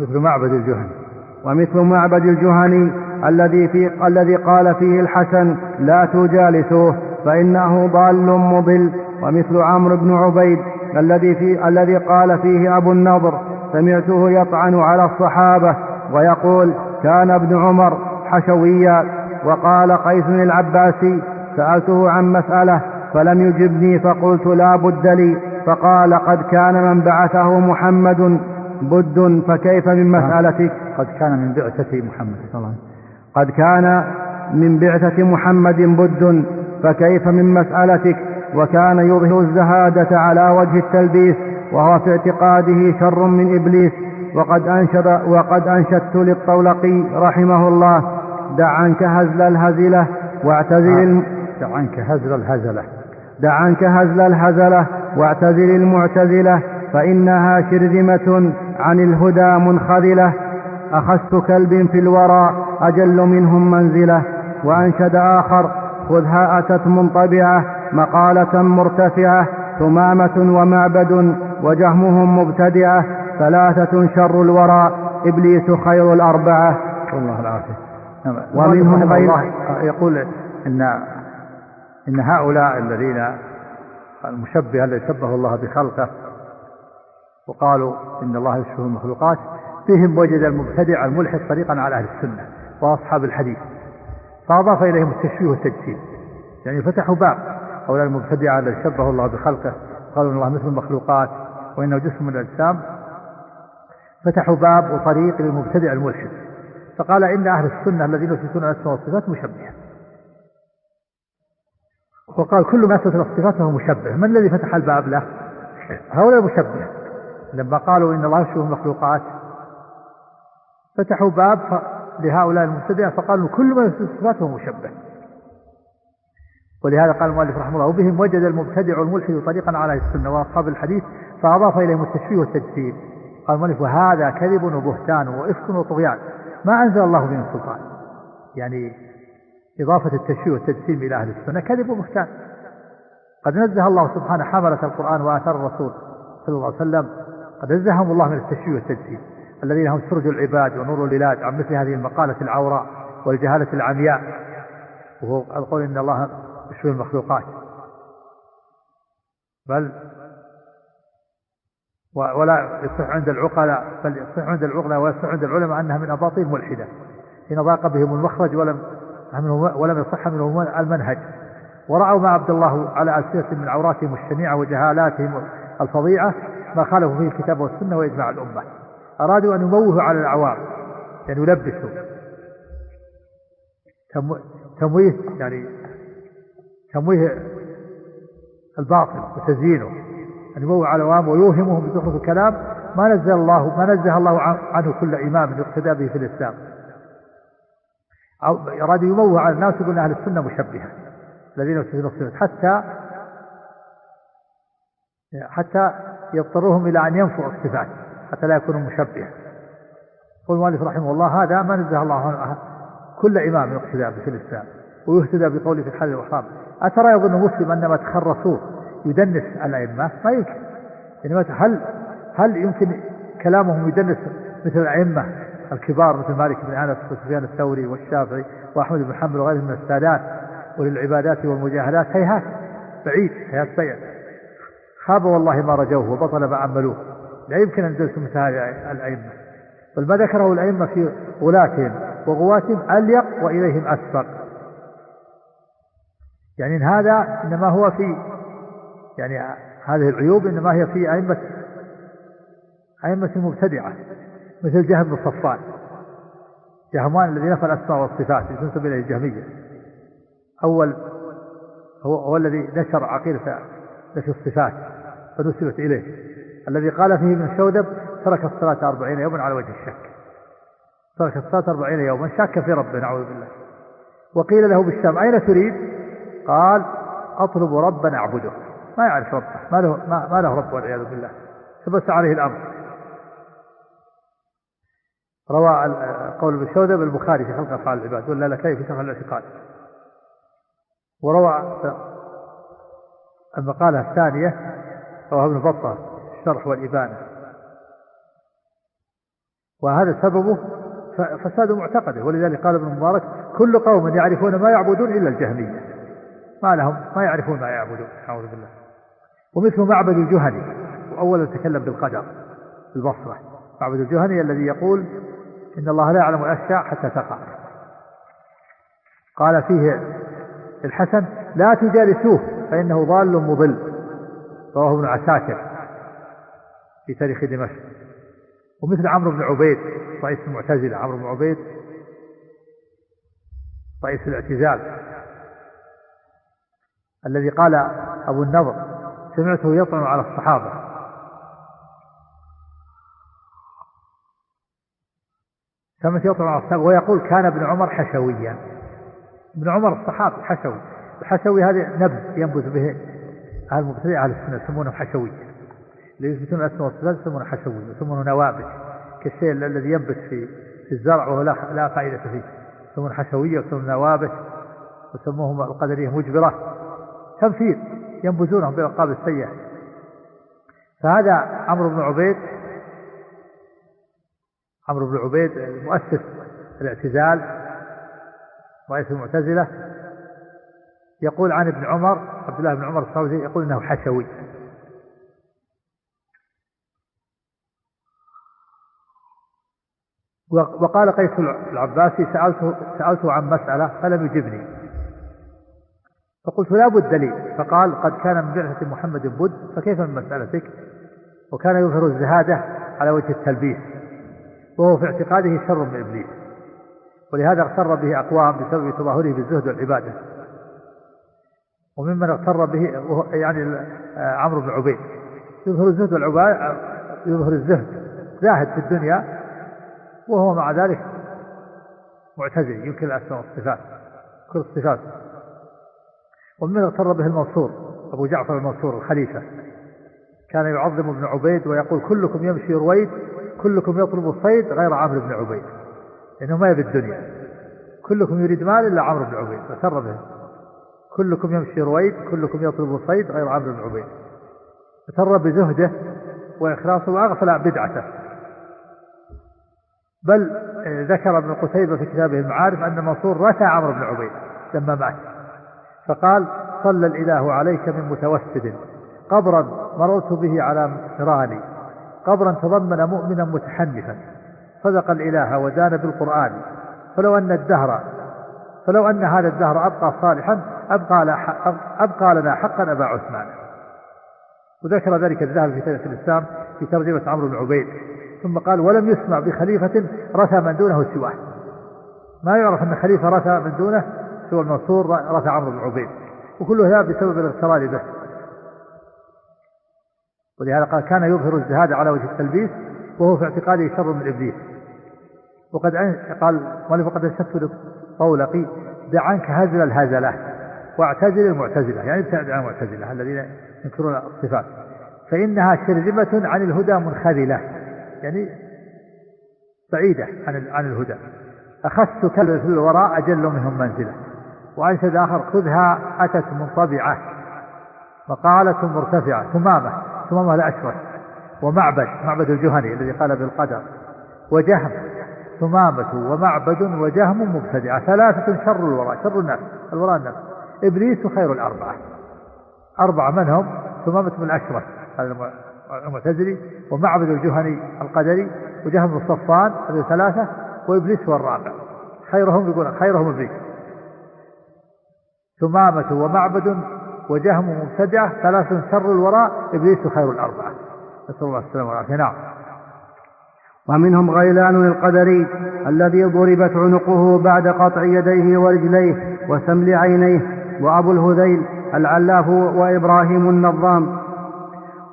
A: مثل معبد الجهني ومثل معبد الجهني الذي, في الذي قال فيه الحسن لا تجالسوه فإنه ضال مضل ومثل عمرو بن عبيد الذي, في الذي قال فيه أبو النضر سمعته يطعن على الصحابة ويقول كان ابن عمر حشويا وقال قيس العباسي سألته عن مسألة فلم يجبني فقلت لا بد لي فقال قد كان من بعثه محمد بد فكيف من نعم. مسألتك قد كان من بعثة محمد صلى الله عليه وسلم قد كان من بعثة محمد بد فكيف من مسألتك وكان يظهر الزهادة على وجه التلبيس وهو في اعتقاده شر من إبليس وقد أنشد وقد أنشدت للطولقي رحمه الله دع عنك هزل الهزلة واعتزل الم... آه. دع عنك هزل الهزلة دع عنك هزل الهزلة واعتزل المعتزلة فإنها شرذمة عن الهدى منخذلة أخذت كلب في الورى أجل منهم منزلة وأنشد آخر خذها أتت منطبعة مقالة مرتفعة ثمامة ومعبد وجهمهم مبتدعة ثلاثة شر الورى إبليس خير الأربعة نعم. الله العافية ومنهم غير يقول إن إن هؤلاء الذين المشبهة الذي شبه الله بخلقه وقالوا إن الله يشبه المخلوقات فيهم وجد المبتدع الملحد طريقا على أهل السنة وأصحاب الحديث فأضاف إليهم التشبيه والتجسيد يعني فتحوا باب هؤلاء المبتدع الذي شبه الله بخلقه قالوا إن الله مثل المخلوقات وإنه جسم من الأجسام فتحوا باب وطريق للمبتدع الملحد فقال إن أهل السنة الذين يثبتون الأسماء والصفات مشبهة وقال كل ما أثبت الصفات فهو مشبه من الذي فتح الباب له هؤلاء مشبهة لما قالوا إن الله يشبه مخلوقات فتحوا باب لهؤلاء المبتدئه فقالوا كل ما صفاته مشبه ولهذا قال المؤلف رحمه الله وبهم وجد المبتدع الملحد طريقا على السنة وأصحاب الحديث فأضاف إليهم التشبيه والتجسيد قال المؤلف وهذا كذب وبهتان وإفك وطغيان ما أنزل الله به السلطان سلطان يعني إضافة التشبيه والتجسيم إلى أهل السنة كذب وبهتان قد نزه الله سبحانه حملة القرآن وآثار الرسول صلى الله عليه وسلم قد نزههم الله من التشويه والتجسيد الذين هم سرج العباد ونور البلاد عن مثل هذه المقالة العوراء والجهالة العمياء وهو القول إن الله يشوي المخلوقات بل ولا يصح عند العقلاء بل يصح عند العقلاء ويصح عند العلماء أنها من أباطيل ملحدة حين ضاق بهم المخرج ولم أه ولم يصح منهم المنهج ورأوا ما عبد الله على ألسنة من عوراتهم الشنيعة وجهالاتهم الفظيعة ما خالفوا فيه الكتاب والسنة وإجماع الأمة أرادوا أن يموهوا على العوام يعني يلبسوا تمويه يعني تمويه الباطل وتزيينه أن يموهوا على العوام ويوهمهم بزخرف الكلام ما نزل الله ما نزه الله عنه كل إمام يقتدى به في الإسلام أو أراد يموه على الناس يقول أهل السنة مشبهة الذين يشبهون الصفات حتى حتى يضطرهم إلى أن ينفوا الصفات حتى لا يكونوا مشبهة قول مالك رحمه الله هذا ما نزه الله عنه كل إمام يقتدى به في الإسلام ويهتدى بقوله في الحل والحرام أترى يظن مسلم أن ما تخرصوه يدنس الأئمة ما يمكن يعني هل هل يمكن كلامهم يدنس مثل الأئمة الكبار مثل مالك بن أنس وسفيان الثوري والشافعي وأحمد بن حنبل وغيرهم من السادات وللعبادات والمجاهدات هيهات بعيد هيهات بعيد خاب والله ما رجوه وبطل ما عملوه لا يمكن أن تدرسوا مثل هذه الأئمة بل ما ذكره الأئمة في غلاتهم وغواتهم أليق وإليهم أسبق يعني إن هذا إنما هو في يعني هذه العيوب إنما هي في أئمة أئمة المبتدعة مثل جهم بن صفان جهمان الذي نفى الأسماء والصفات ينسب إليه الجهمية أول هو, هو الذي نشر عقيدة نفي الصفات فنسبت إليه الذي قال فيه ابن الشودب ترك الصلاة أربعين يوما على وجه الشك ترك الصلاة أربعين يوما شك في ربه نعوذ بالله وقيل له بالشام أين تريد قال أطلب ربا أعبده ما يعرف ربه ما له, ما, ما له رب والعياذ بالله فبس عليه الأمر روى قول ابن الشودب البخاري في خلق أفعال العباد ولا لا كيف شرح الاعتقاد وروى المقالة الثانية رواه ابن بطة الشرح والإبانة وهذا سببه فساد معتقده ولذلك قال ابن مبارك كل قوم يعرفون ما يعبدون إلا الجهمية ما لهم ما يعرفون ما يعبدون أعوذ بالله ومثل معبد الجهني وأولا تكلم بالقدر البصرة معبد الجهني الذي يقول إن الله لا يعلم الأشياء حتى تقع قال فيه الحسن لا تجالسوه فإنه ضال مضل رواه ابن عساكر في تاريخ دمشق ومثل عمرو بن عبيد رئيس المعتزلة عمرو بن عبيد رئيس الاعتزال الذي قال أبو النضر سمعته يطعن على الصحابة سمعته يطعن على الصحابة ويقول كان ابن عمر حشويا ابن عمر الصحابي حشوي الحشوي هذا نبذ ينبذ به اهل المبتدع أهل السنة يسمونه حشوي اللي يثبتون الأسماء والصفات يسمونه حشوي يسمونه نوابت كالشيء الذي ينبت في في الزرع وهو لا لا فائدة فيه يسمونه حشوية يسمونه نوابت وسموهم القدرية مجبرة تمثيل ينبذونهم بالألقاب السيئة فهذا عمرو بن عبيد عمرو بن عبيد مؤسس الاعتزال مؤسس المعتزلة يقول عن ابن عمر عبد الله بن عمر الصوزي يقول انه حشوي وقال قيس العباسي سألته, سألته عن مسألة فلم يجبني فقلت لا بد لي فقال قد كان من بعثة محمد بد فكيف من مسألتك وكان يظهر الزهادة على وجه التلبيس وهو في اعتقاده شر من إبليس ولهذا اغتر به أقوام بسبب تظاهره بالزهد والعبادة وممن اغتر به يعني آه، عمرو بن عبيد يظهر الزهد والعبادة آه، يظهر الزهد زاهد في الدنيا وهو مع ذلك معتزل يمكن الأسماء والصفات كل الصفات وممن اغتر به المنصور أبو جعفر المنصور الخليفة كان يعظم ابن عبيد ويقول كلكم يمشي رويد كلكم يطلب الصيد غير عمرو بن عبيد لأنه ما يبي الدنيا كلكم يريد مال إلا عمرو بن عبيد فسر به كلكم يمشي رويد كلكم يطلب صيد غير عمرو بن عبيد اغتر بزهده وإخلاصه وأغفل بدعته بل آه، ذكر ابن قتيبة في كتابه المعارف أن منصور رثى عمرو بن عبيد لما مات فقال صلى الإله عليك من متوسد قبرا مررت به على سراني قبرا تضمن مؤمنا متحنفا صدق الإله ودان بالقرآن فلو أن الدهر فلو أن هذا الدهر أبقى صالحا أبقى, أبقى لنا حقا أبا عثمان وذكر ذلك الذهب في تاريخ الإسلام في ترجمة عمرو بن عبيد ثم قال ولم يسمع بخليفة رثى من دونه سواه ما يعرف أن خليفة رثى من دونه سوى المنصور رثى عمرو بن عبيد وكل هذا بسبب الاغترار به ولهذا قال كان يظهر الزهاد على وجه التلبيس وهو في اعتقاده شر من ابليس وقد قال ولفقد اشتدت الطولقي دع عنك هزل الهزلة واعتزل المعتزلة يعني ابتعد عن المعتزلة الذين ينكرون الصفات فإنها شرذمة عن الهدى منخذلة يعني بعيدة عن عن الهدى أخذت كلب في الوراء أجل منهم منزلة وأنشد آخر خذها أتت منطبعة مقالة مرتفعة ثمامة ثمامة الأشرف ومعبد معبد الجهني الذي قال بالقدر وجهم ثمامة ومعبد وجهم مبتدعة ثلاثة شر الوراء شر الناس الوراء الناس إبليس خير الأربعة أربعة من هم ثمامة بن الأشرف المعتزلي ومعبد الجهني القدري وجهم بن هذه ثلاثة وإبليس هو الرابع خيرهم يقول خيرهم إبليس ثمامة ومعبد وجهم مبتدعة ثلاثة شر الوراء إبليس خير الأربعة نسأل الله السلامة والعافية نعم ومنهم غيلان القدري الذي ضربت عنقه بعد قطع يديه ورجليه وسمل عينيه وأبو الهذيل العلاف وإبراهيم النظام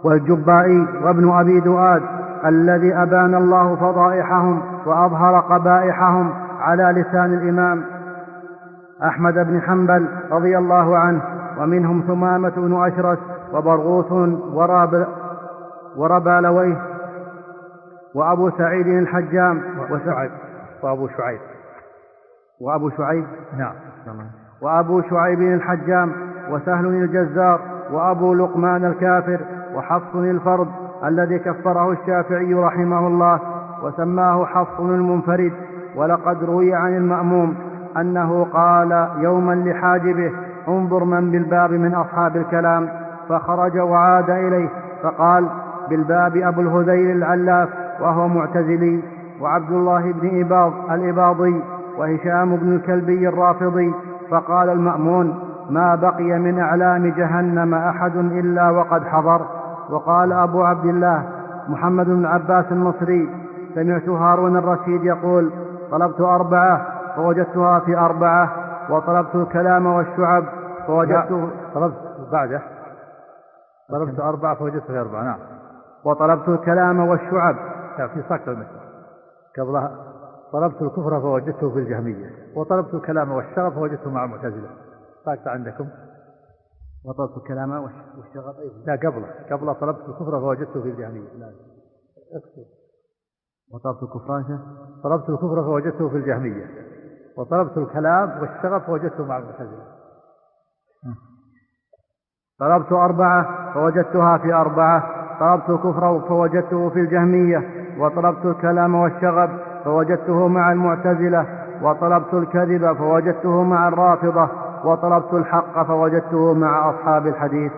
A: والجبائي وابن أبي دؤاد الذي أبان الله فضائحهم وأظهر قبائحهم على لسان الإمام أحمد بن حنبل رضي الله عنه ومنهم ثمامة بن أشرس وبرغوث ورابلويه وأبو سعيد الحجام وسعيد وأبو شعيب وأبو شعيب نعم وأبو شعيب الحجام وسهل الجزار وأبو لقمان الكافر وحفص الفرد الذي كفره الشافعي رحمه الله وسماه حفص المنفرد ولقد روي عن المأموم أنه قال يوما لحاجبه انظر من بالباب من أصحاب الكلام فخرج وعاد إليه فقال بالباب أبو الهذيل العلاف وهو معتزلي وعبد الله بن إباض الإباضي وهشام بن الكلبي الرافضي فقال المأمون ما بقي من أعلام جهنم أحد إلا وقد حضر وقال أبو عبد الله محمد بن عباس المصري سمعت هارون الرشيد يقول طلبت أربعة فوجدتها في أربعة وطلبت الكلام والشعب فوجدت طلبت بعده طلبت أربعة فوجدتها في أربعة نعم وطلبت الكلام والشعب مكة في صك المسجد قبلها طلبت الكفر فوجدته في الجهمية وطلبت الكلام والشغف فوجدته مع المعتزلة ساقط عندكم وطلبت الكلام والشغف أيضا لا قبله قبله طلبت الكفر فوجدته في الجهمية لا اكتب وطلبت الكفر طلبت الكفر فوجدته في الجهمية وطلبت الكلام والشغف فوجدته مع المعتزلة طلبت أربعة فوجدتها في أربعة طلبت كفرا فوجدته في الجهمية وطلبت الكلام والشغب فوجدته مع المعتزلة وطلبت الكذب فوجدته مع الرافضة وطلبت الحق فوجدته مع أصحاب الحديث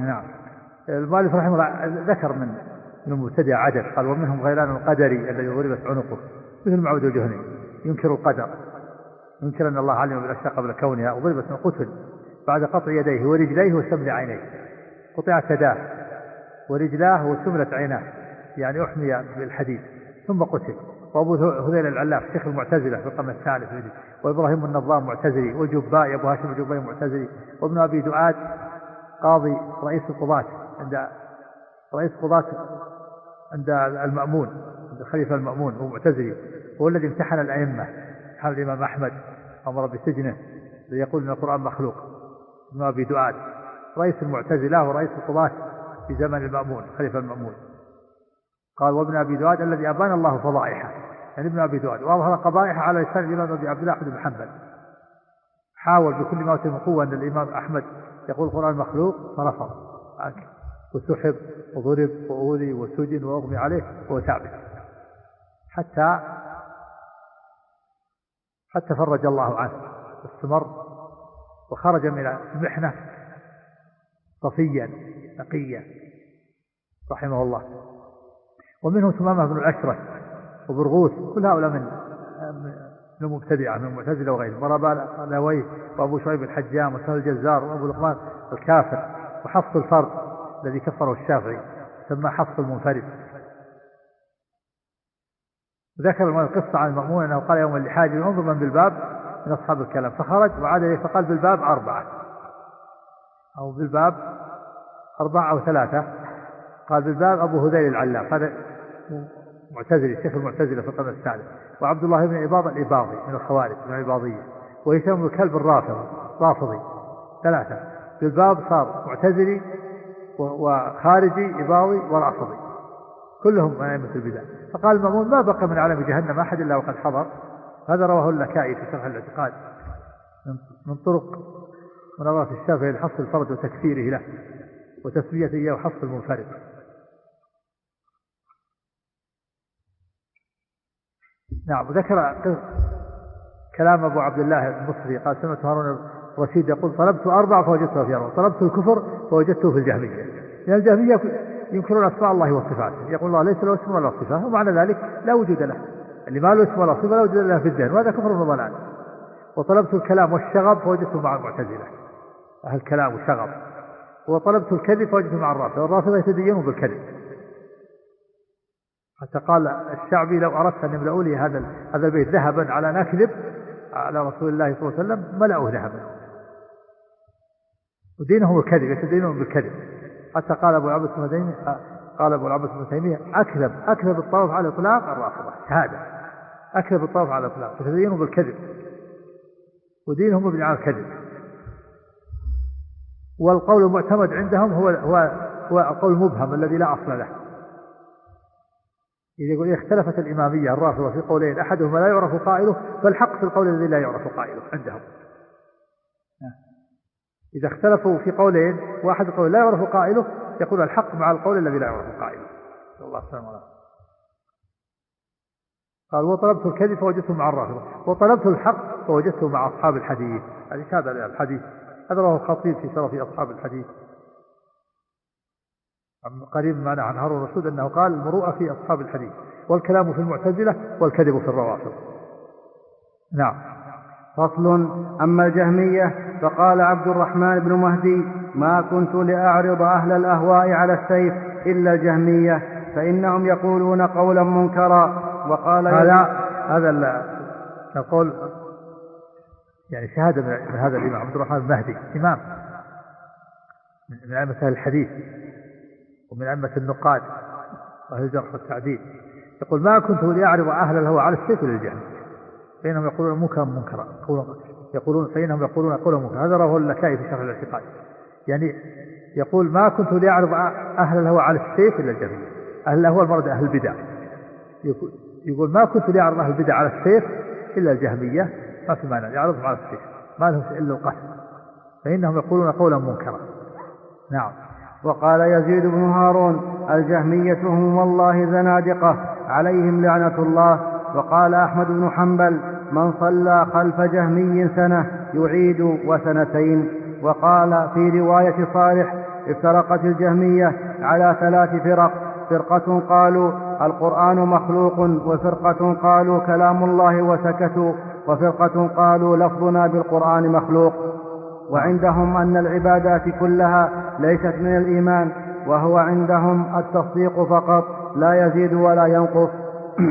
A: نعم المؤلف رحمه الله ذكر من المبتدع عدد قال ومنهم غيلان القدري الذي ضربت عنقه مثل معود الجهني ينكر القدر ينكر أن الله علم بالأشياء قبل كونها وضربت قتل بعد قطع يديه ورجليه وسمل عينيه قطعت يداه ورجلاه وسملت عيناه يعني أحمي بالحديث ثم قتل وأبو هذيل العلاف شيخ المعتزلة في القرن الثالث وإبراهيم النظام معتزلي وجبائي أبو هاشم الجبائي معتزلي وابن أبي دعاد قاضي رئيس القضاة عند رئيس قضاة عند المأمون عند الخليفة المأمون هو معتزلي هو الذي امتحن الأئمة امتحن الإمام أحمد أمر بسجنه ليقول أن القرآن مخلوق ابن أبي دعاد رئيس المعتزلة ورئيس القضاة في زمن المأمون خليفة المأمون قال وابن أبي ذؤاد الذي أبان الله فضائحه يعني ابن أبي ذؤاد وأظهر قبائحه على لسان الإمام أبي عبد الله بن محمد حاول بكل ما من قوة أن الإمام أحمد يقول القرآن مخلوق فرفض وسحب وضرب وأوذي وسجن وأغمي عليه وتعبد حتى حتى فرج الله عنه واستمر وخرج من المحنة صفيا نقيا رحمه الله ومنهم تمامة بن الأشرف وبرغوث كل هؤلاء من من المبتدعة من المعتزلة وغيرهم ورباء الألوي وأبو شعيب الحجام وسهل الجزار وأبو لقمان الكافر وحفص الفرد الذي كفره الشافعي سماه حفص المنفرد ذكر القصة عن المأمون أنه قال يوم اللحاج انظر من بالباب من أصحاب الكلام فخرج وعاد إليه فقال بالباب أربعة أو بالباب أربعة أو ثلاثة قال بالباب أبو هذيل العلام هذا معتزلي شيخ المعتزلة في القرن الثالث وعبد الله بن عباض الإباضي من الخوارج من العباضية وهشام بن كلب الرافضي رافضي ثلاثة بالباب صار معتزلي وخارجي إباضي ورافضي كلهم من أئمة البدع فقال المأمون ما بقى من عالم جهنم أحد إلا وقد حضر هذا رواه اللكائي في شرح الاعتقاد من طرق مناظرة الشافعي لحصر الفرد وتكفيره له وتسميته إياه وحصر المنفرد نعم ذكر كلام أبو عبد الله المصري قال سمعت هارون الرشيد يقول طلبت أربعة فوجدتها في أربعة طلبت الكفر فوجدته في الجهمية لأن الجهمية ينكرون أسماء الله وصفاته يقول الله ليس له اسم ولا صفة ومعنى ذلك لا وجود له اللي ما له اسم ولا صفة لا وجود له في الذهن وهذا كفر وضلال وطلبت الكلام والشغب فوجدته مع المعتزلة أهل الكلام والشغب وطلبت الكذب فوجدته مع الرافضة والرافضة يتدينون بالكذب حتى قال الشعبي لو أردت أن يملأوا لي هذا هذا البيت ذهبا على نكذب على رسول الله صلى الله عليه وسلم ملأوه ذهبا ودينهم الكذب يتدينهم بالكذب حتى قال أبو العباس بن قال أبو العباس بن تيمية أكذب أكذب الطواف على الإطلاق الرافضة شهادة أكذب الطواف على الإطلاق يتدينهم بالكذب ودينهم مبني على الكذب والقول المعتمد عندهم هو هو هو القول المبهم الذي لا أصل له إذا يقول اختلفت الإمامية الرافضة في قولين أحدهما لا يعرف قائله فالحق في القول الذي لا يعرف قائله عندهم إذا اختلفوا في قولين واحد القول لا يعرف قائله يقول الحق مع القول الذي لا يعرف قائله الله سلام وسلم قال وطلبت الكذب فوجدته مع الرافضة وطلبت الحق فوجدته مع أصحاب الحديث هذا الحديث هذا رواه الخطيب في شرف أصحاب الحديث قريب ما عن هارون الرشود أنه قال المروءة في أصحاب الحديث والكلام في المعتزلة والكذب في الروافض نعم فصل أما الجهمية فقال عبد الرحمن بن مهدي ما كنت لأعرض أهل الأهواء على السيف إلا الجهمية فإنهم يقولون قولا منكرا وقال هذا هذا القول يعني شهادة من هذا الإمام عبد الرحمن المهدي إمام من أئمة الحديث ومن عمة النقاد وأهل الجرح والتعديل يقول ما كنت لأعرض أهل الهوى على السيف للجهل فإنهم يقولون منكرا منكرا يقولون فإنهم يقولون قولا منكرا هذا رواه اللكائي في شرح الاعتقاد يعني يقول ما كنت لأعرض أهل الهوى على السيف إلا الجهل أهل الهوى المرض أهل البدع يقول ما كنت لأعرض أهل البدع على السيف إلا الجهمية ما في معنى يعرضهم على السيف ما لهم إلا القتل فإنهم يقولون قولا منكرا نعم وقال يزيد بن هارون الجهمية هم والله زنادقة عليهم لعنة الله وقال أحمد بن حنبل من صلى خلف جهمي سنة يعيد وسنتين وقال في رواية صالح افترقت الجهمية على ثلاث فرق فرقة قالوا القرآن مخلوق وفرقة قالوا كلام الله وسكتوا وفرقة قالوا لفظنا بالقرآن مخلوق وعندهم أن العبادات كلها ليست من الإيمان وهو عندهم التصديق فقط لا يزيد ولا ينقص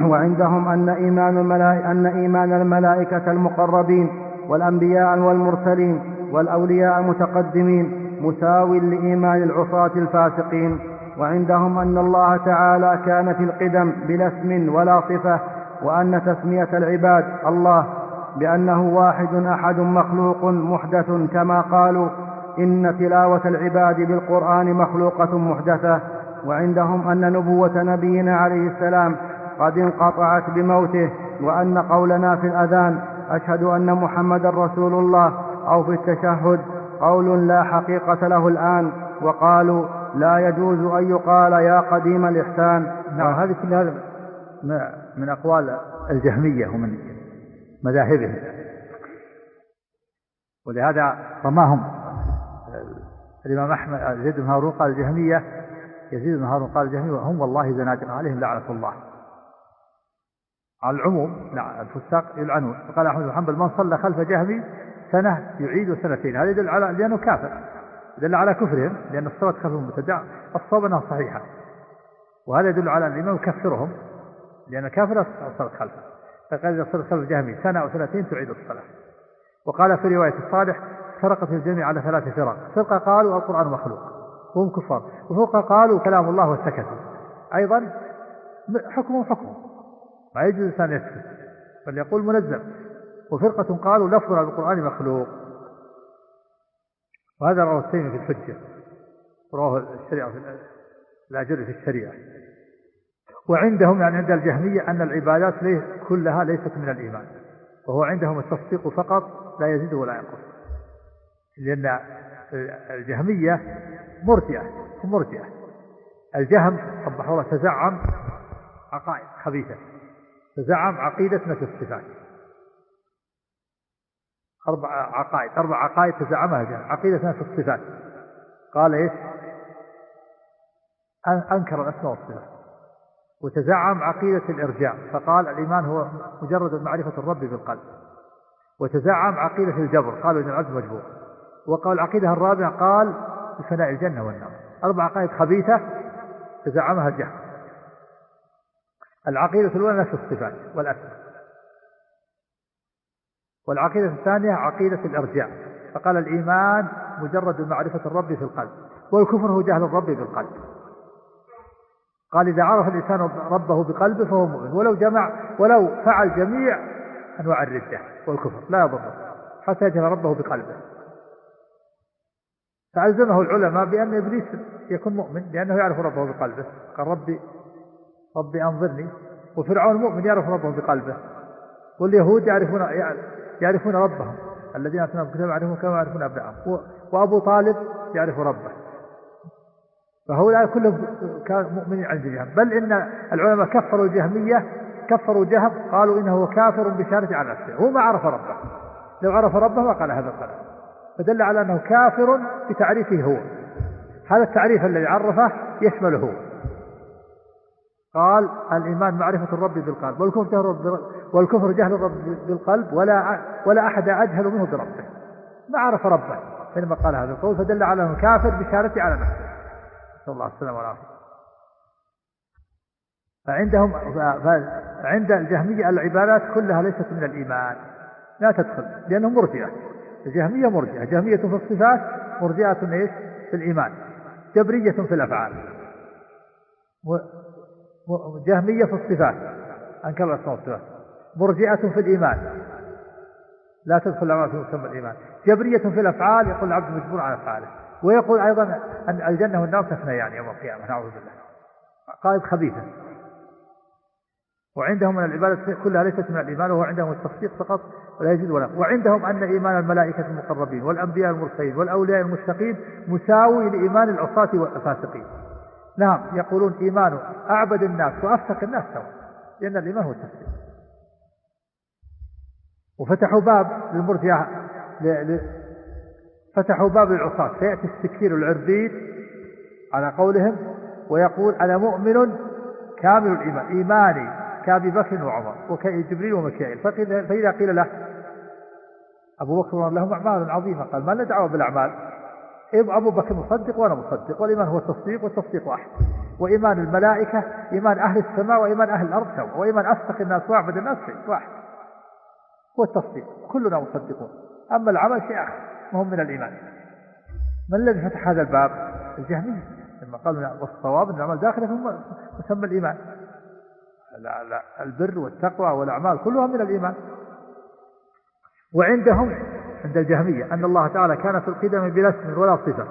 A: وعندهم أن إيمان, أن إيمان الملائكة المقربين والأنبياء والمرسلين والأولياء المتقدمين مساو لإيمان العصاة الفاسقين وعندهم أن الله تعالى كان في القدم بلا اسم ولا صفة وأن تسمية العباد الله بأنه واحد أحد مخلوق محدث كما قالوا إن تلاوة العباد بالقرآن مخلوقة محدثة وعندهم أن نبوة نبينا عليه السلام قد انقطعت بموته وأن قولنا في الأذان أشهد أن محمد رسول الله أو في التشهد قول لا حقيقة له الآن وقالوا لا يجوز أن يقال يا قديم الإحسان نعم هذه من أقوال الجهمية ومن مذاهبهم ولهذا رماهم الإمام أحمد زيد بن هارون قال الجهمية يزيد بن هارون قال الجهمية هم والله زنادقة عليهم لعنة الله على العموم نعم الفساق يلعنون وقال أحمد بن حنبل من صلى خلف جهمي سنة يعيد سنتين هذا يدل على لأنه كافر يدل على كفرهم لأن الصلاة خلفهم المبتدع الصواب أنها صحيحة وهذا يدل على أن الإمام يكفرهم لأن كافر الصلاة خلفه فقال خلف الجهمي سنة أو سنتين تعيد الصلاة وقال في رواية الصالح فرقت الجميع على ثلاث فرق فرقة قالوا القرآن مخلوق وهم كفار وفرقة قالوا كلام الله وسكتوا أيضا حكمهم حكم ما يجوز الإنسان يسكت بل يقول منزل وفرقة قالوا لفظ القرآن مخلوق وهذا رواه التيمي في الحجة رواه الشريعة في الأجر في الشريعة وعندهم يعني عند الجهمية أن العبادات ليه كلها ليست من الإيمان وهو عندهم التصديق فقط لا يزيد ولا ينقص لأن الجهمية مرجئة مرجئة الجهم صبحوا الله تزعم عقائد خبيثة تزعم عقيدة نفي الصفات أربع عقائد أربع عقائد تزعمها الجهم عقيدة نفي الصفات قال إيش أنكر الأسماء والصفات وتزعم عقيدة الإرجاع فقال الإيمان هو مجرد معرفة الرب بالقلب وتزعم عقيدة الجبر قالوا إن العبد مجبور وقال العقيدة الرابعة قال بفناء الجنة والنار أربع عقائد خبيثة تزعمها الجهل العقيدة الأولى نفس الصفات والأسماء والعقيدة الثانية عقيدة الإرجاع فقال الإيمان مجرد معرفة الرب في القلب والكفر هو جهل الرب بالقلب قال إذا عرف الإنسان ربه بقلبه فهو مؤمن ولو جمع ولو فعل جميع أنواع الردة والكفر لا يضر حتى يجهل ربه بقلبه فألزمه العلماء بأن إبليس يكون مؤمن لأنه يعرف ربه بقلبه قال ربي ربي أنظرني وفرعون مؤمن يعرف ربه بقلبه واليهود يعرفون يعرفون ربهم الذين أتنوا الكتاب يعرفون كما يعرفون أبنائهم وأبو طالب يعرف ربه فهؤلاء كلهم كانوا مؤمنين عند جهم بل إن العلماء كفروا الجهمية كفروا جهم قالوا إنه كافر بشارة على نفسه هو ما عرف ربه لو عرف ربه ما قال هذا القلم فدل على أنه كافر بتعريفه هو هذا التعريف الذي عرفه يشمله هو قال الإيمان معرفة الرب بالقلب والكفر جهل الرب بالقلب ولا ولا أحد أجهل منه بربه ما عرف ربه حينما قال هذا القول فدل على أنه كافر بشارة على نفسه نسأل الله السلامة والعافية فعندهم فعند الجهمية العبادات كلها ليست من الإيمان لا تدخل لأنهم مرجئة الجهمية مرجئة جهمية في الصفات مرجئة إيش في الإيمان جبرية في الأفعال جهمية في الصفات أنكر الأسماء والصفات مرجئة في الإيمان لا تدخل الأعمال في مسمى الإيمان جبرية في الأفعال يقول العبد مجبور على أفعاله ويقول أيضا أن الجنة والنار تثنيان يعني يوم القيامة نعوذ بالله قائد خبيثة وعندهم أن العبادة كلها ليست من الإيمان وهو عندهم التصديق فقط ولا يزيد ولا وعندهم أن إيمان الملائكة المقربين والأنبياء المرسلين والأولياء المستقيم مساوي لإيمان العصاة والفاسقين نعم يقولون إيمان أعبد الناس وأفسق الناس سوا لأن الإيمان هو التصديق وفتحوا باب للمرجعة فتحوا باب العصاة فيأتي السكين العربيد على قولهم ويقول أنا مؤمن كامل الإيمان إيماني كأبي بكر وعمر وكجبريل ومكائيل فإذا قيل له أبو بكر وعمر لهم أعمال عظيمة قال ما لنا دعوة بالأعمال أبو بكر مصدق وأنا مصدق والإيمان هو التصديق والتصديق واحد وإيمان الملائكة إيمان أهل السماء وإيمان أهل الأرض سواء وإيمان أصدق الناس وأعبد الناس واحد هو التصديق كلنا مصدقون أما العمل شيء آخر وهم هم من الإيمان ما الذي فتح هذا الباب الجهمية لما قالوا والصواب أن الأعمال داخلة ثم تسمى الإيمان لا لا البر والتقوى والأعمال كلها من الإيمان وعندهم عند الجهمية أن الله تعالى كان في القدم بلا اسم ولا صفة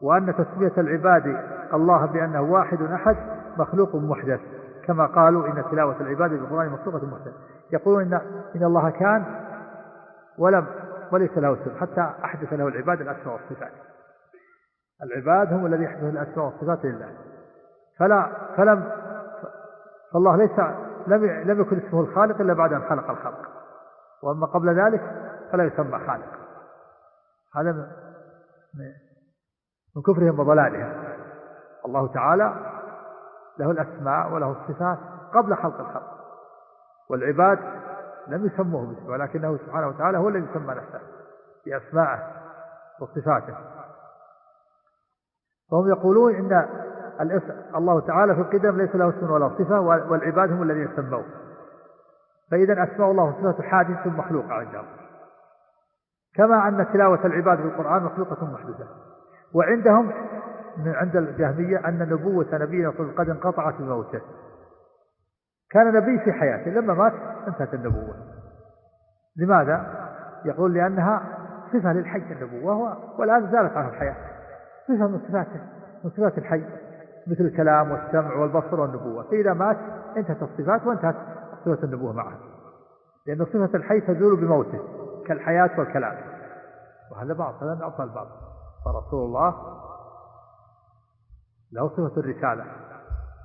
A: وأن تسمية العباد الله بأنه واحد أحد مخلوق محدث كما قالوا إن تلاوة العباد بالقرآن مخلوقة محدث يقولون إن, إن الله كان ولم وليس له سر حتى أحدث له العباد الأسماء والصفات العباد هم الذين يحدث الأسماء والصفات لله فلا فلم فالله ليس لم لم يكن اسمه الخالق إلا بعد أن خلق الخلق وأما قبل ذلك فلا يسمى خالق هذا من كفرهم وضلالهم الله تعالى له الأسماء وله الصفات قبل خلق الخلق والعباد لم يسموه باسم ولكنه سبحانه وتعالى هو الذي سمى نفسه بأسمائه وصفاته فهم يقولون إن الاسم الله تعالى في القدم ليس له اسم ولا صفة والعباد هم الذين سموه فإذا أسماء الله صفة حادث مخلوقة عندهم كما أن تلاوة العباد في القرآن مخلوقة محدثة وعندهم من عند الجهمية أن نبوة نبينا صلى الله عليه وسلم قد انقطعت بموته كان نبي في حياته لما مات انتهت النبوة لماذا؟ يقول لأنها صفة للحي النبوة والآن زالت عنه الحياة صفة من صفاته من صفات الحي مثل الكلام والسمع والبصر والنبوة فإذا مات انتهت الصفات وانتهت صفة النبوة معه لأن صفة الحي تزول بموته كالحياة والكلام وهذا هذا أعطى البعض فرسول الله له صفة الرسالة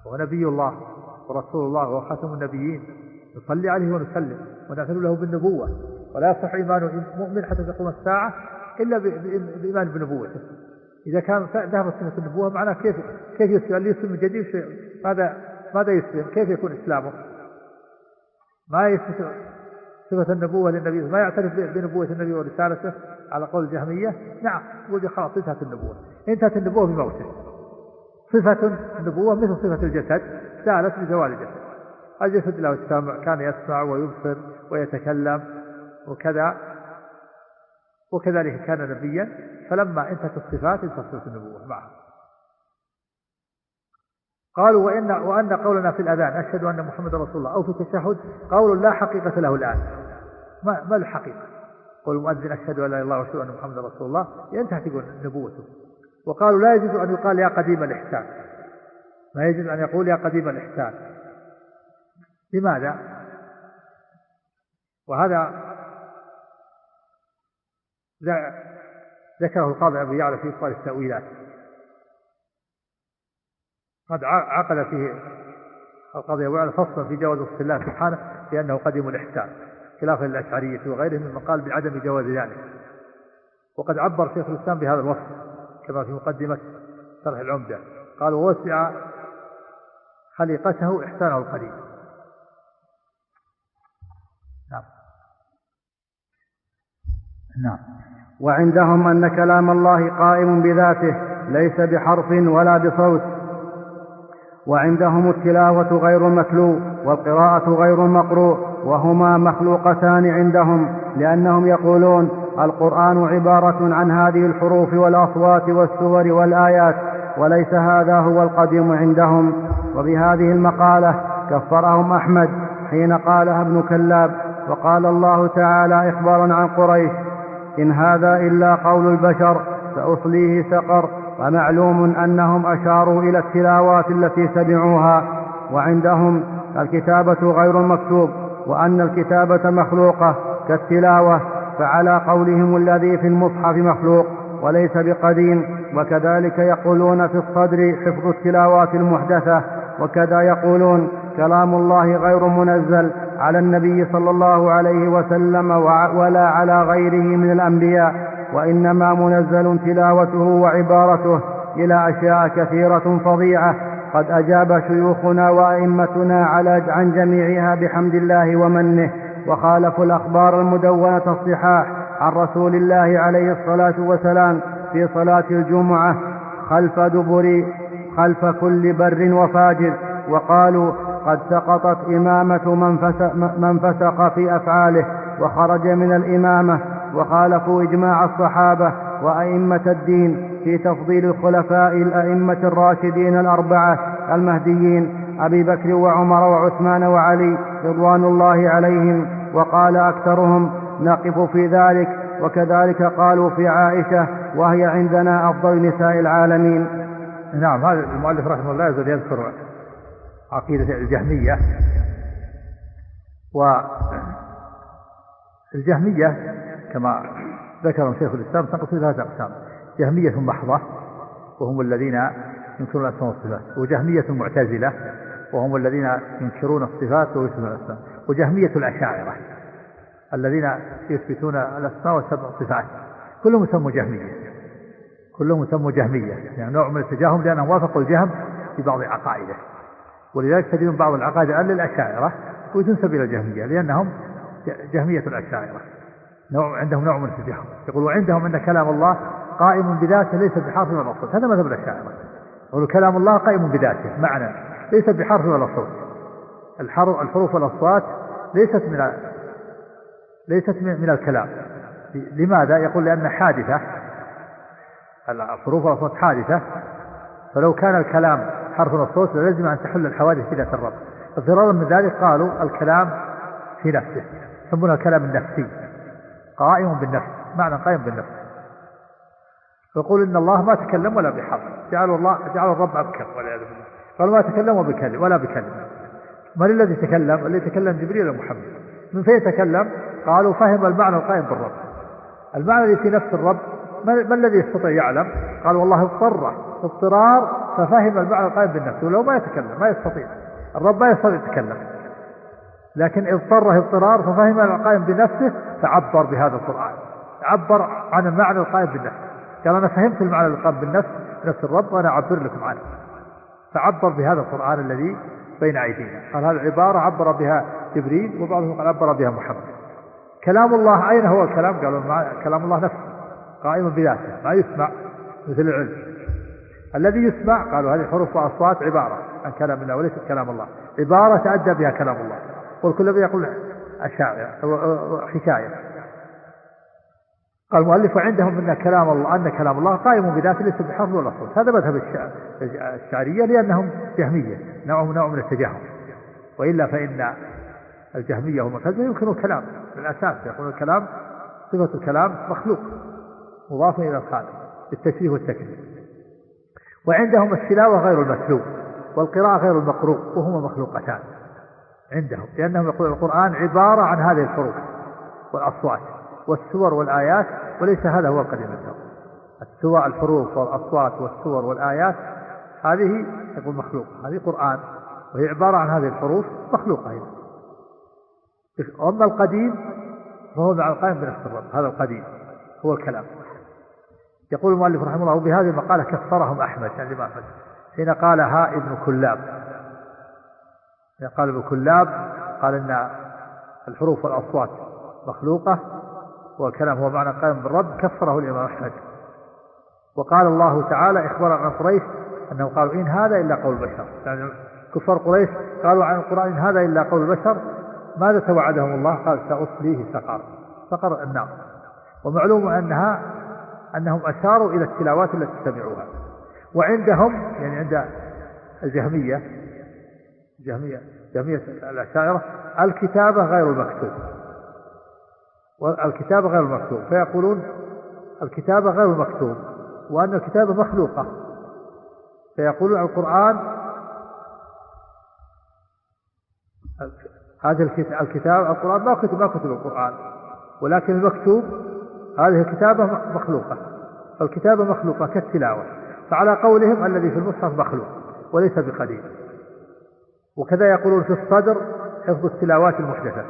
A: ونبي الله ورسول الله وخاتم النبيين نصلي عليه ونسلم ونعتن له بالنبوة ولا يصح إيمان مؤمن حتى تقوم الساعة إلا بإيمان بنبوته إذا كان ذهب سنة النبوة معناه كيف كيف يسلم اللي يسلم من جديد شيء ماذا ماذا يسلم كيف يكون إسلامه ما يسلم صفة النبوة للنبي ما يعترف بنبوة النبي ورسالته على قول الجهمية نعم يقول خلاص انتهت النبوة انتهت النبوة بموته صفة النبوة مثل صفة الجسد سالت لزوال الجسد الجسد له السمع كان يسمع ويبصر ويتكلم وكذا وكذلك كان نبيا فلما انتهت الصفات انتهت صفة النبوة معه قالوا وإن وأن قولنا في الأذان أشهد أن محمد رسول الله أو في التشهد قول لا حقيقة له الآن ما, ما الحقيقة قول المؤذن أشهد أن لا إله إلا الله وأشهد أن محمد رسول الله انتهت تقول نبوته وقالوا لا يجوز أن يقال يا قديم الإحسان ما يجوز أن يقول يا قديم الإحسان لماذا؟ وهذا ذكره القاضي أبو يعلى في إبطال التأويلات قد عقد فيه القاضي أبو يعلى فصلا في جواز وصف الله سبحانه لأنه قديم الإحسان خلافا للأشعرية وغيرهم من قال بعدم جواز ذلك وقد عبر شيخ الإسلام بهذا الوصف كما في مقدمة شرح العمدة قال ووسع خليقته إحسانه القليل نعم نعم وعندهم أن كلام الله قائم بذاته ليس بحرف ولا بصوت وعندهم التلاوة غير المتلو والقراءة غير مقروء وهما مخلوقتان عندهم لأنهم يقولون القرآن عبارة عن هذه الحروف والأصوات والسور والآيات وليس هذا هو القديم عندهم وبهذه المقالة كفرهم أحمد حين قالها ابن كلاب وقال الله تعالى إخبارا عن قريش إن هذا إلا قول البشر سأصليه سقر ومعلوم أنهم أشاروا إلى التلاوات التي سمعوها وعندهم الكتابة غير المكتوب وأن الكتابة مخلوقة كالتلاوة فعلى قولهم الذي في المصحف مخلوق وليس بقديم وكذلك يقولون في الصدر حفظ التلاوات المحدثة وكذا يقولون كلام الله غير منزل على النبي صلى الله عليه وسلم ولا على غيره من الأنبياء وإنما منزل تلاوته وعبارته إلى أشياء كثيرة فظيعة قد أجاب شيوخنا وأئمتنا على عن جميعها بحمد الله ومنه وخالفوا الأخبار المدونة الصحاح عن رسول الله عليه الصلاة والسلام في صلاة الجمعة خلف دبر خلف كل بر وفاجر وقالوا قد سقطت إمامة من فسق, من في أفعاله وخرج من الإمامة وخالفوا إجماع الصحابة وأئمة الدين في تفضيل الخلفاء الأئمة الراشدين الأربعة المهديين أبي بكر وعمر وعثمان وعلي رضوان الله عليهم وقال أكثرهم نقف في ذلك وكذلك قالوا في عائشة وهي عندنا أفضل نساء العالمين نعم هذا المؤلف رحمه الله يزال يذكر عقيدة الجهمية والجهمية كما ذكر شيخ الإسلام تنقص إلى ثلاثة أقسام جهمية محضة وهم الذين ينكرون الأسماء والصفات وجهمية معتزلة وهم الذين ينكرون الصفات ويثبتون الأسماء وجهمية الأشاعرة الذين يثبتون الأسماء وسبع صفات كلهم يسموا جهمية كلهم يسموا جهمية يعني نوع من التجاهم لأنهم وافقوا الجهم في بعض عقائده ولذلك تجدون بعض العقائد الا الأشاعرة وتنسب إلى الجهمية لأنهم جهمية الأشاعرة نوع عندهم نوع من التجاهم يقول وعندهم أن كلام الله قائم بذاته ليس بحرف ولا صوت هذا مذهب الأشاعرة يقول كلام الله قائم بذاته معنى ليست بحرف ولا صوت الحرف الحروف والأصوات ليست من ليست من الكلام لماذا؟ يقول لأن حادثة الحروف والأصوات حادثة فلو كان الكلام حرف صوت للزم أن تحل الحوادث في ذات الرب اضطرارا من ذلك قالوا الكلام في نفسه يسمونه الكلام النفسي قائم بالنفس معنى قائم بالنفس يقول إن الله ما تكلم ولا بحرف جعل الله جعل الرب أبكر والعياذ بالله ما تكلموا بكلمة ولا بكلمة من الذي تكلم الذي تكلم جبريل ومحمد من فين تكلم قالوا فهم المعنى القائم بالرب المعنى الذي في نفس الرب ما الذي يستطيع يعلم قال والله اضطر اضطرار ففهم المعنى القائم بالنفس ولو ما يتكلم ما يستطيع الرب ما يستطيع يتكلم لكن اضطره اضطرار ففهم القائم بنفسه فعبر بهذا القرآن عبر عن المعنى القائم بالنفس قال أنا فهمت المعنى القائم بالنفس نفس الرب وأنا أعبر لكم عنه فعبر بهذا القرآن الذي بين أيدينا قال هذه العبارة عبر بها جبريل وبعضهم قال عبر بها محمد كلام الله أين هو الكلام قالوا كلام الله نفسه قائم بذاته ما يسمع مثل العلم الذي يسمع قالوا هذه حروف وأصوات عبارة عن كلام الله وليس كلام الله عبارة تأدى بها كلام الله والكل يقول أشاعرة حكاية قال المؤلف عندهم أن كلام الله أن كلام الله قائم بذاته ليس بحرف ولا صوت هذا مذهب الشعرية لأنهم جهمية من نوع من التجاهل وإلا فإن الجهمية والمعتزلة يمكنوا الكلام من الأساس يقولون الكلام صفة الكلام مخلوق مضاف إلى الخالق بالتشبيه والتكليف وعندهم التلاوة غير المتلو والقراءة غير المقروء وهما مخلوقتان عندهم لأنهم يقولون القرآن عبارة عن هذه الحروف والأصوات والسور والآيات وليس هذا هو القديم الدور السور الحروف والأصوات والسور والآيات هذه تقول مخلوقة هذه قرآن وهي عبارة عن هذه الحروف مخلوقة أيضا أما القديم فهو مع القائم بنفس الرب هذا القديم هو الكلام يقول المؤلف رحمه الله وبهذه المقالة كفرهم أحمد يعني الإمام أحمد حين قالها ابن كلاب قال ابن كلاب قال إن الحروف والأصوات مخلوقة وكلامه هو معنى قائم بالرب كفره الإمام أحمد وقال الله تعالى إخبار عن قريش أنه قالوا إن هذا إلا قول البشر يعني كفار قريش قالوا عن القرآن إن هذا إلا قول البشر ماذا توعدهم الله قال سأصليه سقر سقر النار ومعلوم أنها أنهم أشاروا إلى التلاوات التي سمعوها وعندهم يعني عند الجهمية جهمية جهمية الأشاعرة الكتابة غير المكتوب والكتابة غير المكتوب فيقولون الكتابة غير المكتوب وأن الكتابة مخلوقة فيقولون القرآن هذا الكتاب القرآن ما كتب ما كتب القرآن ولكن المكتوب هذه الكتابة مخلوقة فالكتابة مخلوقة كالتلاوة فعلى قولهم الذي في المصحف مخلوق وليس بقديم وكذا يقولون في الصدر حفظ التلاوات المحدثة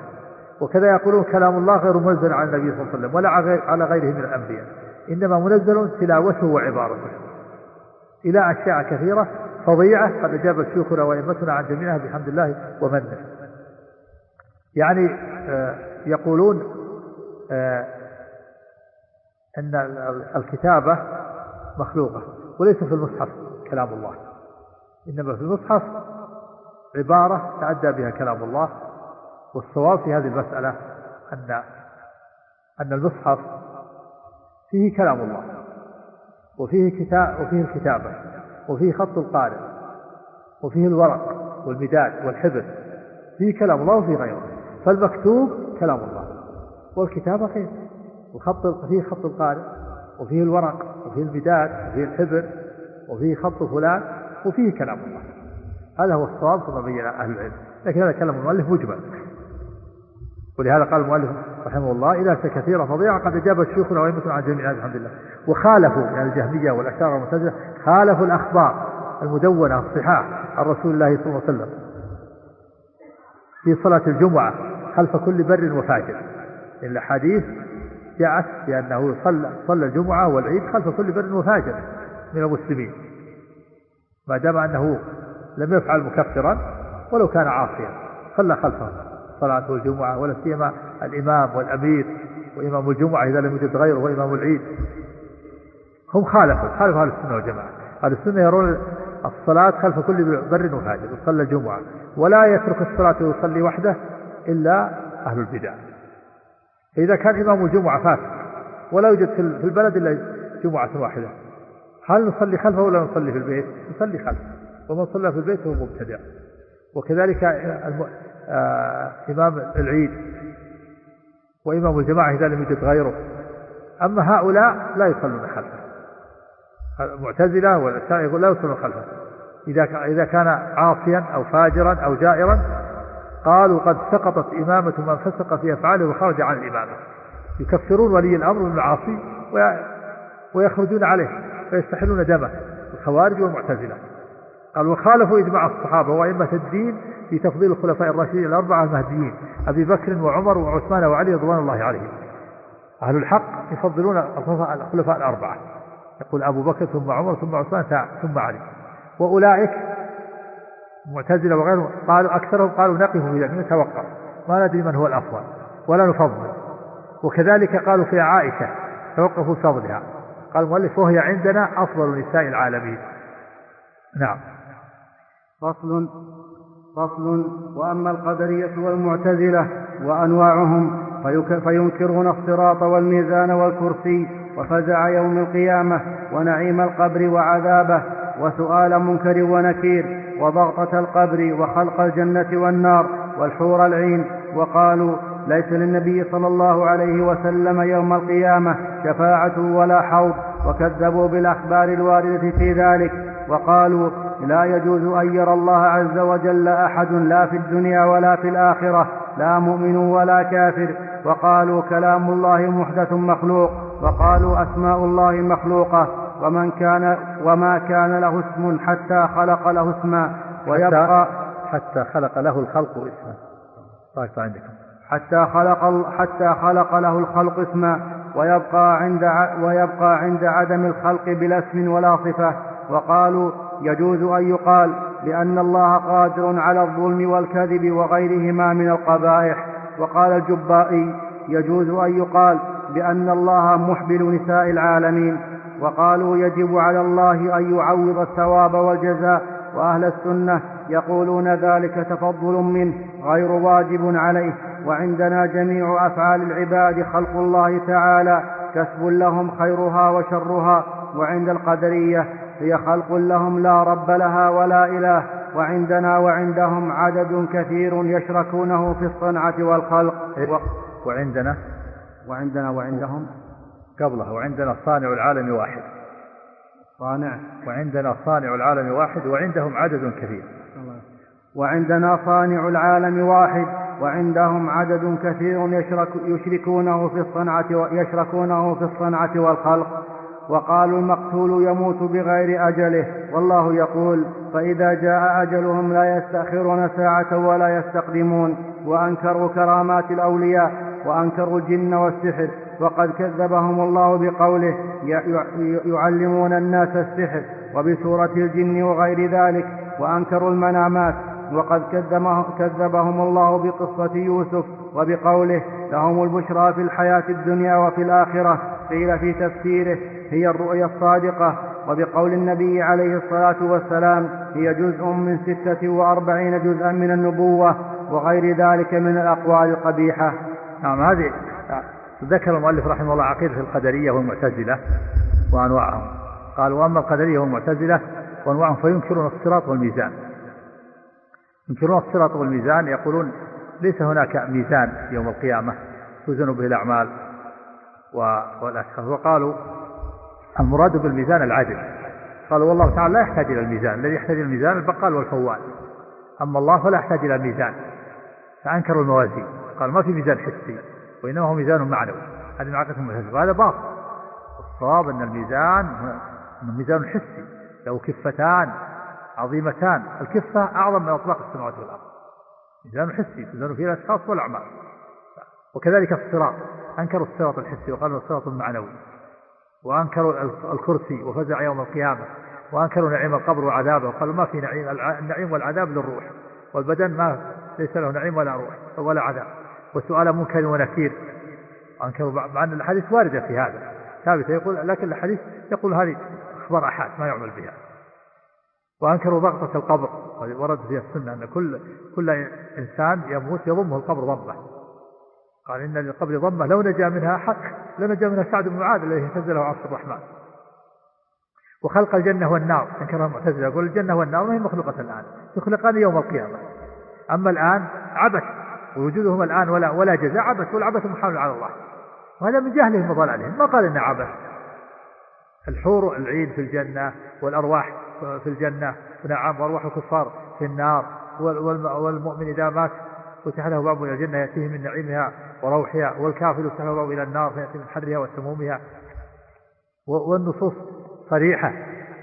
A: وكذا يقولون كلام الله غير منزل على النبي صلى الله عليه وسلم ولا على غيره من الأنبياء إنما منزل تلاوته وعبارته إلى أشياء كثيرة فظيعة قد أجاب شيوخنا وأئمتنا عن جميعها بحمد الله ومنه يعني آه، يقولون آه، أن الكتابة مخلوقة وليس في المصحف كلام الله إنما في المصحف عبارة تأدى بها كلام الله والصواب في هذه المسألة أن أن المصحف فيه كلام الله وفيه كتاب وفيه الكتابة وفيه خط القارئ وفيه الورق والمداد والحبر فيه كلام الله وفيه غيره فالمكتوب كلام الله والكتابة خير وخط فيه خط القارئ وفيه الورق وفيه المداد وفيه الحبر وفيه خط فلان وفيه كلام الله هذا هو الصواب كما بين أهل العلم لكن هذا كلام المؤلف مجمل ولهذا قال المؤلف رحمه الله إذا كثيرة فضيعة قد أجاب شيوخنا وأئمتنا عن جميع هذا الحمد لله وخالفوا يعني الجهمية والأشاعرة والمعتزلة خالفوا الأخبار المدونة الصحاح عن رسول الله صلى الله عليه وسلم في صلاة الجمعة خلف كل بر وفاجر إن الأحاديث جاءت بأنه صلى صلى الجمعة والعيد خلف كل بر وفاجر من المسلمين ما دام أنه لم يفعل مكفرا ولو كان عاصيا صلى خلفه الصلاة والجمعة ولا سيما الإمام والأمير وإمام الجمعة إذا لم يوجد غيره وإمام العيد هم خالفوا خالفوا أهل السنة والجماعة أهل السنة يرون الصلاة خلف كل بر وفاجر يصلى الجمعة ولا يترك الصلاة ويصلي وحده إلا أهل البدع إذا كان إمام الجمعة فات ولا يوجد في البلد إلا جمعة واحدة هل نصلي خلفه ولا نصلي في البيت؟ نصلي خلفه ومن صلى في البيت هو مبتدع وكذلك إمام العيد وإمام الجماعة إذا لم يجد غيره أما هؤلاء لا يصلون خلفه المعتزلة والأشاعرة يقول لا يصلون خلفه إذا إذا كان عاصيا أو فاجرا أو جائرا قالوا قد سقطت إمامة من فسق في أفعاله وخرج عن الإمامة يكفرون ولي الأمر بالمعاصي ويخرجون عليه فيستحلون دمه الخوارج والمعتزلة قال وخالفوا إجماع الصحابة وأئمة الدين في تفضيل الخلفاء الراشدين الأربعة المهديين أبي بكر وعمر وعثمان وعلي رضوان الله عليهم أهل الحق يفضلون الخلفاء الأربعة يقول أبو بكر ثم عمر ثم عثمان ثم علي وأولئك معتزلة وغيرهم قالوا أكثرهم قالوا نقف في يعني نتوقف ما ندري من هو الأفضل ولا نفضل وكذلك قالوا في عائشة توقفوا فضلها قال المؤلف وهي عندنا أفضل نساء العالمين نعم فصل فصل وأما القدرية والمعتزلة وأنواعهم فينكرون الصراط والميزان والكرسي وفزع يوم القيامة ونعيم القبر وعذابه وسؤال منكر ونكير وضغطة القبر وخلق الجنة والنار والحور العين وقالوا ليس للنبي صلى الله عليه وسلم يوم القيامة شفاعة ولا حوض وكذبوا بالأخبار الواردة في ذلك وقالوا لا يجوز أن يرى الله عز وجل أحد لا في الدنيا ولا في الآخرة لا مؤمن ولا كافر وقالوا كلام الله محدث مخلوق وقالوا أسماء الله مخلوقة ومن كان وما كان له اسم حتى خلق له اسما ويبقى حتى خلق له الخلق اسما طيب, طيب عندكم حتى خلق حتى خلق له الخلق اسما ويبقى عند ويبقى عند عدم الخلق بلا اسم ولا صفة وقالوا يجوز أن يقال لأن الله قادر على الظلم والكذب وغيرهما من القبائح وقال الجبائي يجوز أن يقال بأن الله محبل نساء العالمين وقالوا يجب على الله أن يعوض الثواب والجزاء وأهل السنة يقولون ذلك تفضل منه غير واجب عليه وعندنا جميع أفعال العباد خلق الله تعالى كسب لهم خيرها وشرها وعند القدرية هي خلق لهم لا رب لها ولا إله وعندنا وعندهم عدد كثير يشركونه في الصنعة والخلق و... وعندنا وعندنا وعندهم قبله وعندنا صانع العالم واحد صانع وعندنا صانع العالم واحد وعندهم عدد كثير وعندنا صانع العالم واحد وعندهم عدد كثير يشرك يشركونه في الصنعة يشركونه في الصنعة والخلق وقالوا المقتول يموت بغير أجله والله يقول فإذا جاء أجلهم لا يستأخرون ساعة ولا يستقدمون وأنكروا كرامات الأولياء وأنكروا الجن والسحر وقد كذبهم الله بقوله يعلمون الناس السحر وبسورة الجن وغير ذلك وأنكروا المنامات وقد كذبهم الله بقصة يوسف وبقوله لهم البشرى في الحياة الدنيا وفي الآخرة قيل في تفسيره هي الرؤيا الصادقة وبقول النبي عليه الصلاة والسلام هي جزء من ستة وأربعين جزءا من النبوة وغير ذلك من الأقوال القبيحة نعم هذه ذكر المؤلف رحمه الله عقيدة القدرية والمعتزلة وأنواعهم قال وأما القدرية والمعتزلة وأنواعهم فينكرون الصراط والميزان ينكرون الصراط والميزان يقولون ليس هناك ميزان يوم القيامة توزن به الأعمال والأشخاص وقالوا المراد بالميزان العدل قال والله تعالى لا يحتاج إلى الميزان الذي يحتاج إلى الميزان البقال والفوال أما الله فلا يحتاج إلى ميزان فأنكروا الموازين قال ما في ميزان حسي وإنما هو ميزان معنوي هذه معركة متفقة هذا باطل الصواب أن الميزان ميزان حسي له كفتان عظيمتان الكفة أعظم من أطلاق السماوات والأرض ميزان حسي ميزان فيه الأشخاص والأعمال وكذلك الصراط أنكروا الصراط الحسي وقالوا الصراط المعنوي وأنكروا الكرسي وفزع يوم القيامة وأنكروا نعيم القبر وعذابه وقالوا ما في نعيم النعيم والعذاب للروح والبدن ما ليس له نعيم ولا روح ولا عذاب وسؤال منكر ونكير أنكروا مع أن الحديث واردة في هذا ثابتة يقول لكن الحديث يقول هذه أخبار أحد ما يعمل بها وأنكروا ضغطة القبر ورد في السنة أن كل كل إنسان يموت يضمه القبر ضمه قال إن للقبر ضمة لو نجا منها حق لنجا منها سعد بن معاذ الذي اعتزله عبد الرحمن وخلق الجنة والنار انكرها المعتزلة يقول الجنة والنار ما هي مخلوقة الآن يخلقان يوم القيامة أما الآن عبث ووجودهم الآن ولا ولا جزاء عبث والعبث محال على الله وهذا من جهلهم وضلالهم ما قال إنه عبث الحور العين في الجنة والأرواح في الجنة نعم وأرواح الكفار في النار والمؤمن إذا مات فتح له باب إلى الجنة يأتيه من نعيمها وروحها والكافر يفتح له باب إلى النار فيأتي من حرها وسمومها والنصوص صريحة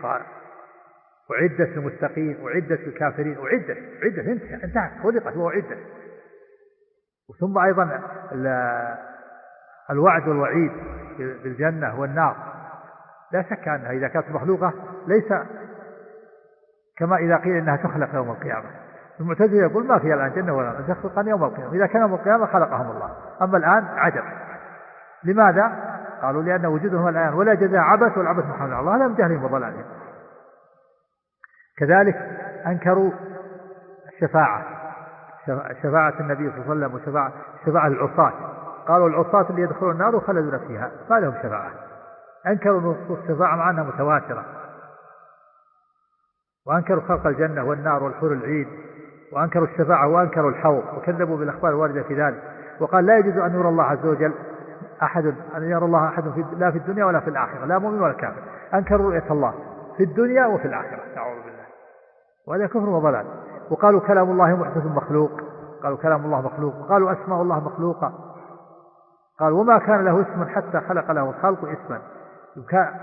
A: قال أعدت للمتقين أعدت للكافرين أعدت أعدت انتهى انتهت خلقت وأعدت ثم أيضا الوعد والوعيد بالجنة والنار لا شك أنها إذا كانت مخلوقة ليس كما إذا قيل أنها تخلق يوم القيامة المعتزلة يقول ما في الآن جنة ولا نار يخلقان يوم القيامة إذا كان يوم القيامة خلقهم الله أما الآن عجب لماذا؟ قالوا لأن وجودهم الآن ولا جزاء عبث والعبث محمد الله هذا من جهلهم وضلالهم كذلك أنكروا الشفاعة شفاعة النبي صلى الله عليه وسلم وشفاعة شفاعة العصاة قالوا العصاة اللي يدخلون النار وخلدون فيها ما لهم شفاعة أنكروا نصوص الشفاعة مع أنها متواترة وأنكروا خلق الجنة والنار والحور العيد وأنكروا الشفاعة وأنكروا الحوض وكذبوا بالأخبار الواردة في ذلك وقال لا يجوز أن يرى الله عز وجل أحد أن يرى الله أحد في لا في الدنيا ولا في الآخرة لا مؤمن ولا كافر أنكروا رؤية الله في الدنيا وفي الآخرة نعوذ بالله وهذا كفر وضلال وقالوا كلام الله محدث مخلوق قالوا كلام الله مخلوق وقالوا أسماء الله مخلوقة قال وما كان له اسم حتى خلق له الخلق اسما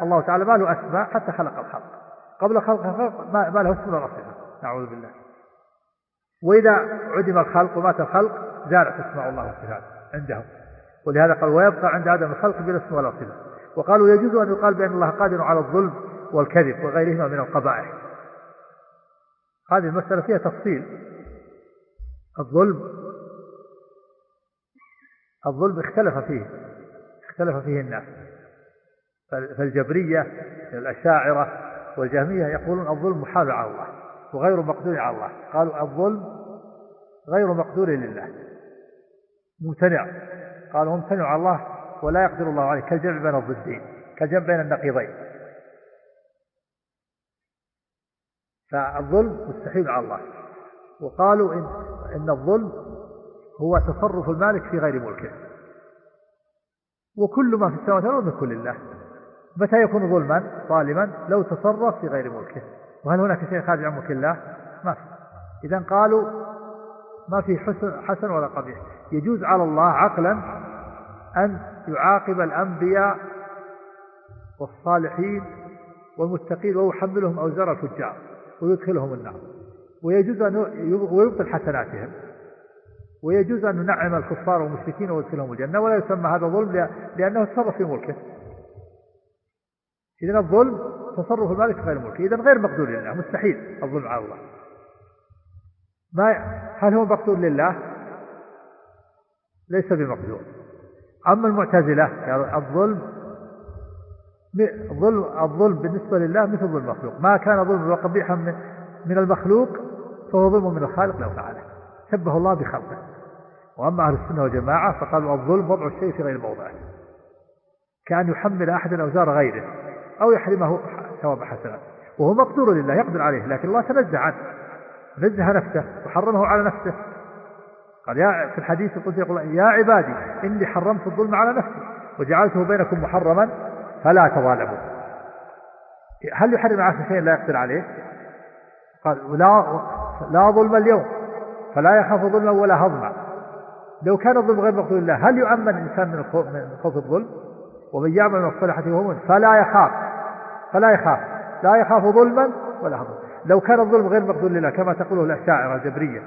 A: الله تعالى ما له أسماء حتى خلق الخلق قبل خلق الخلق ما له اسم ولا صفة نعوذ بالله وإذا عدم الخلق ومات الخلق زالت اسماء الله وصفاته عندهم ولهذا قال ويبقى عند آدم الخلق بلا اسم ولا صفة وقالوا يجوز أن يقال بأن الله قادر على الظلم والكذب وغيرهما من القبائح هذه المسألة فيها تفصيل الظلم الظلم اختلف فيه اختلف فيه الناس فالجبرية الأشاعرة والجهمية يقولون الظلم محال على الله وغير مقدور على الله قالوا الظلم غير مقدور لله ممتنع قالوا ممتنع على الله ولا يقدر الله عليه كالجمع بين الضدين كالجمع بين النقيضين فالظلم مستحيل على الله وقالوا إن, إن الظلم هو تصرف المالك في غير ملكه وكل ما في السماوات والأرض من كل الله متى يكون ظلما ظالما لو تصرف في غير ملكه وهل هناك شيء خارج عن ملك الله ما في إذا قالوا ما في حسن, حسن ولا قبيح يجوز على الله عقلا أن يعاقب الأنبياء والصالحين والمتقين ويحملهم أوزار الفجار ويدخلهم النار ويجوز أن ويبطل حسناتهم ويجوز أن ننعم الكفار والمشركين ويدخلهم الجنة ولا يسمى هذا ظلم لأنه تصرف في ملكه إذن الظلم تصرف المالك غير ملك إذا غير مقدور لله مستحيل الظلم على الله ما هل هو مقدور لله ليس بمقدور أما المعتزلة يعني الظلم ظلم الظلم بالنسبة لله مثل ظلم المخلوق ما كان ظلم وقبيحا من, المخلوق فهو ظلم من الخالق لو فعله شبه الله بخلقه وأما أهل السنة والجماعة فقالوا الظلم وضع الشيء في غير موضعه كأن يحمل أحدا أوزار غيره أو يحرمه ثواب حسنات وهو مقدور لله يقدر عليه لكن الله تنزه عنه نزه نفسه وحرمه على نفسه قال يا في الحديث القدسي يقول يا عبادي إني حرمت الظلم على نفسي وجعلته بينكم محرما فلا تظالموا هل يحرم على شيء لا يقدر عليه قال لا لا ظلم اليوم فلا يخاف ظلما ولا هضما لو كان الظلم غير مقدور الله هل يؤمن الإنسان من خوف الظلم ومن يعمل من الصالحة وهو فلا يخاف فلا يخاف لا يخاف ظلما ولا هضما لو كان الظلم غير مقدور لله كما تقوله الأشاعرة الجبرية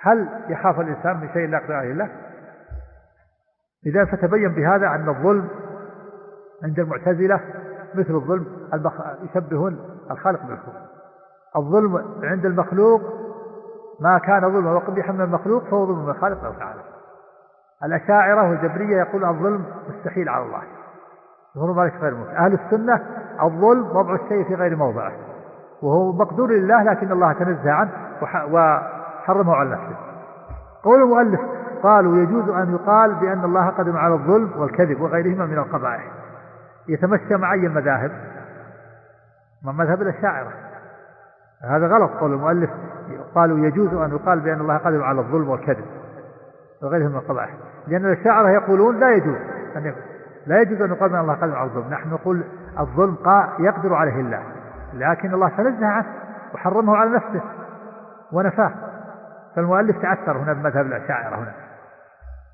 A: هل يخاف الإنسان من شيء لا يقدر عليه الله إذا فتبين بهذا أن الظلم عند المعتزلة مثل الظلم المخ... يشبهون الخالق بالخلق الظلم عند المخلوق ما كان ظلما وقد يحمل المخلوق فهو ظلم من الخالق أو تعالى الأشاعرة والجبرية يقول الظلم مستحيل على الله ظهور مالك غير ملك أهل السنة الظلم وضع الشيء في غير موضعه وهو مقدور لله لكن الله تنزه عنه وحرمه على نفسه قول المؤلف قالوا يجوز أن يقال بأن الله قدم على الظلم والكذب وغيرهما من القبائح يتمشى مع أي المذاهب من مذهب الأشاعرة هذا غلط قول المؤلف قالوا يجوز أن يقال بأن الله قدم على الظلم والكذب وغيرهما من القبائح لأن الأشاعرة يقولون لا يجوز أن لا يجوز أن نقول من الله قدر على الظلم نحن نقول الظلم قا يقدر عليه الله لكن الله تنزه عنه وحرمه على نفسه ونفاه فالمؤلف تعثر هنا بمذهب الأشاعرة هنا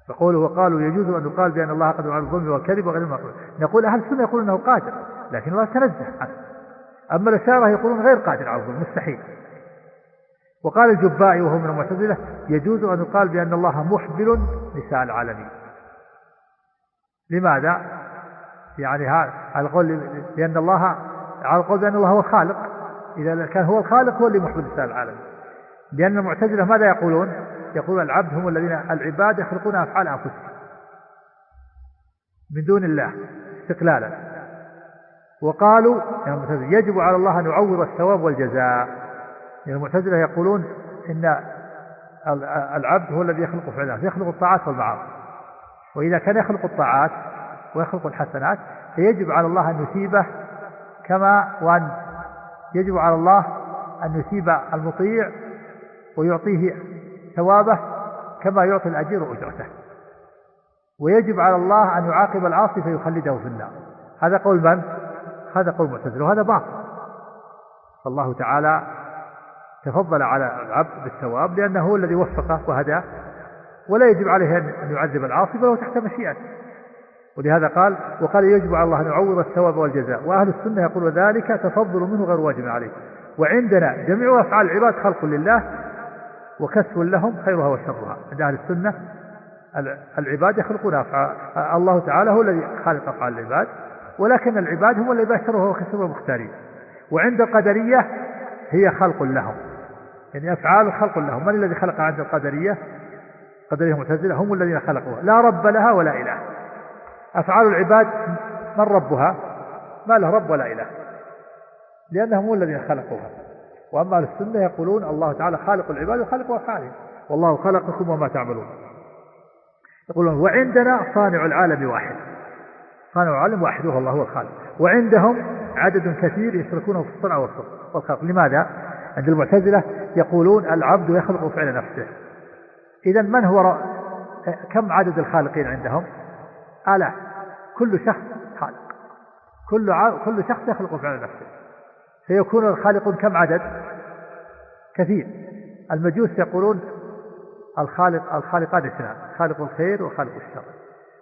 A: فقوله وقالوا يجوز أن يقال بأن الله قدر على الظلم والكذب وغير المقبول نقول أهل السنة يقولون أنه قادر لكن الله تنزه عنه أما الأشاعرة يقولون غير قادر على الظلم مستحيل وقال الجبائي وهو من المعتزلة يجوز أن يقال بأن الله محبل نساء العالمين لماذا يعني هذا القول لأن الله على القول بأن الله هو الخالق إذا كان هو الخالق هو اللي محب الإسلام العالم لأن المعتزلة ماذا يقولون يقولون العبد هم الذين العباد يخلقون أفعال أنفسهم من دون الله استقلالا وقالوا يعني يجب على الله أن يعوض الثواب والجزاء يعني المعتزلة يقولون إن العبد هو الذي يخلق فعلا يخلق الطاعات والمعاصي وإذا كان يخلق الطاعات ويخلق الحسنات فيجب على الله أن يثيبه كما وأن يجب على الله أن يثيب المطيع ويعطيه ثوابه كما يعطي الأجير أجرته ويجب على الله أن يعاقب العاصي فيخلده في النار هذا قول من؟ هذا قول معتزل وهذا باطل فالله تعالى تفضل على العبد بالثواب لأنه هو الذي وفقه وهداه ولا يجب عليه أن يعذب العاصي بل هو تحت مشيئته ولهذا قال وقال يجب على الله أن يعوض الثواب والجزاء وأهل السنة يقول ذلك تفضل منه غير واجب عليه وعندنا جميع أفعال العباد خلق لله وكسب لهم خيرها وشرها عند أهل السنة العباد يخلقون أفعال الله تعالى هو الذي خالق أفعال العباد ولكن العباد هم اللي وهو كسب المختارين وعند القدرية هي خلق لهم يعني أفعال خلق لهم من الذي خلق عند القدرية قدريه المعتزلة هم الذين خلقوها لا رب لها ولا إله أفعال العباد من ربها ما له رب ولا إله لأنهم هم الذين خلقوها وأما أهل السنة يقولون الله تعالى خالق العباد وخالق أفعالهم والله خلقكم وما تعملون يقولون وعندنا صانع العالم واحد صانع العالم واحد وهو الله هو الخالق وعندهم عدد كثير يشركونه في الصنع والخلق لماذا؟ عند المعتزلة يقولون العبد يخلق فعل نفسه إذا من هو كم عدد الخالقين عندهم آلاف كل شخص خالق كل ع... كل شخص يخلق فعل نفسه فيكون الخالقون كم عدد كثير المجوس يقولون الخالق الخالقان اثنان خالق الخير وخالق الشر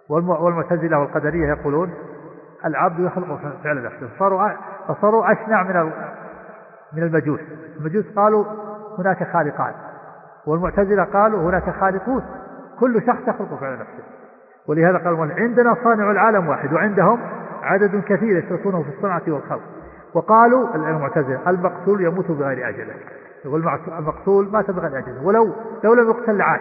A: والمعتزلة والقدرية يقولون العبد يخلق فعل نفسه صاروا فصاروا أشنع من من المجوس المجوس قالوا هناك خالقان والمعتزلة قالوا هناك خالقون كل شخص يخلق فعل نفسه ولهذا قالوا عندنا صانع العالم واحد وعندهم عدد كثير يشركونه في الصنعة والخلق وقالوا المعتزلة المقتول يموت بغير أجله يقول المقتول مات بغير أجله ولو لو لم يقتل لعاد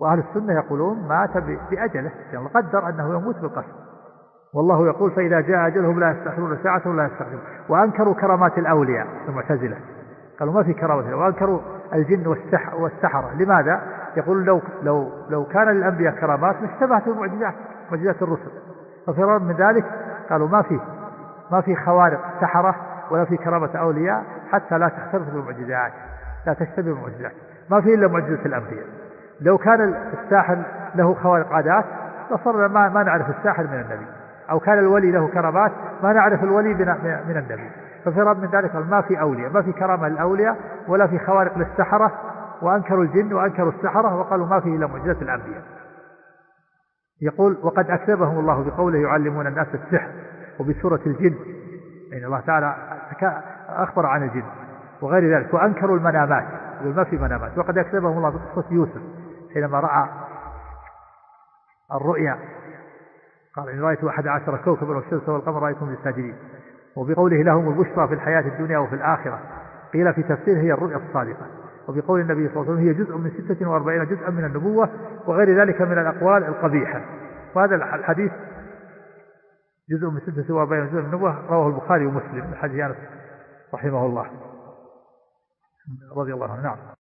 A: وأهل السنة يقولون مات بأجله يعني قدر أنه يموت بالقصد والله يقول فإذا جاء أجلهم لا يستحلون ساعة ولا يستحلون وأنكروا كرامات الأولياء المعتزلة قالوا ما في كرامة وأنكروا الجن والسحرة لماذا؟ يقول لو لو لو كان للأنبياء كرامات لاشتبهت المعجزات معجزات الرسل ففرارا من ذلك قالوا ما في ما في خوارق سحرة ولا في كرامة أولياء حتى لا تختلف المعجزات لا تشتبه المعجزات ما في إلا معجزة الأنبياء لو كان الساحر له خوارق عادات لصرنا ما, ما نعرف الساحر من النبي أو كان الولي له كرامات ما نعرف الولي من النبي ففراد من ذلك ما في أولياء ما في كرامة للأولياء ولا في خوارق للسحرة وأنكروا الجن وأنكروا السحرة وقالوا ما فيه إلا معجزات الأنبياء يقول وقد أكذبهم الله بقوله يعلمون الناس السحر وبسورة الجن يعني الله تعالى أخبر عن الجن وغير ذلك وأنكروا المنامات يقول ما في منامات وقد أكذبهم الله بقصة يوسف حينما رأى الرؤيا قال إن رأيت أحد عشر كوكبا والشمس والقمر رأيتهم للساجدين وبقوله لهم البشرى في الحياة الدنيا وفي الآخرة قيل في تفسير هي الرؤيا الصادقة وبقول النبي صلى الله عليه وسلم هي جزء من 46 جزءا من النبوة وغير ذلك من الأقوال القبيحة وهذا الحديث جزء من 46 جزء من النبوة رواه البخاري ومسلم من حديث أنس رحمه الله رضي الله عنه نعم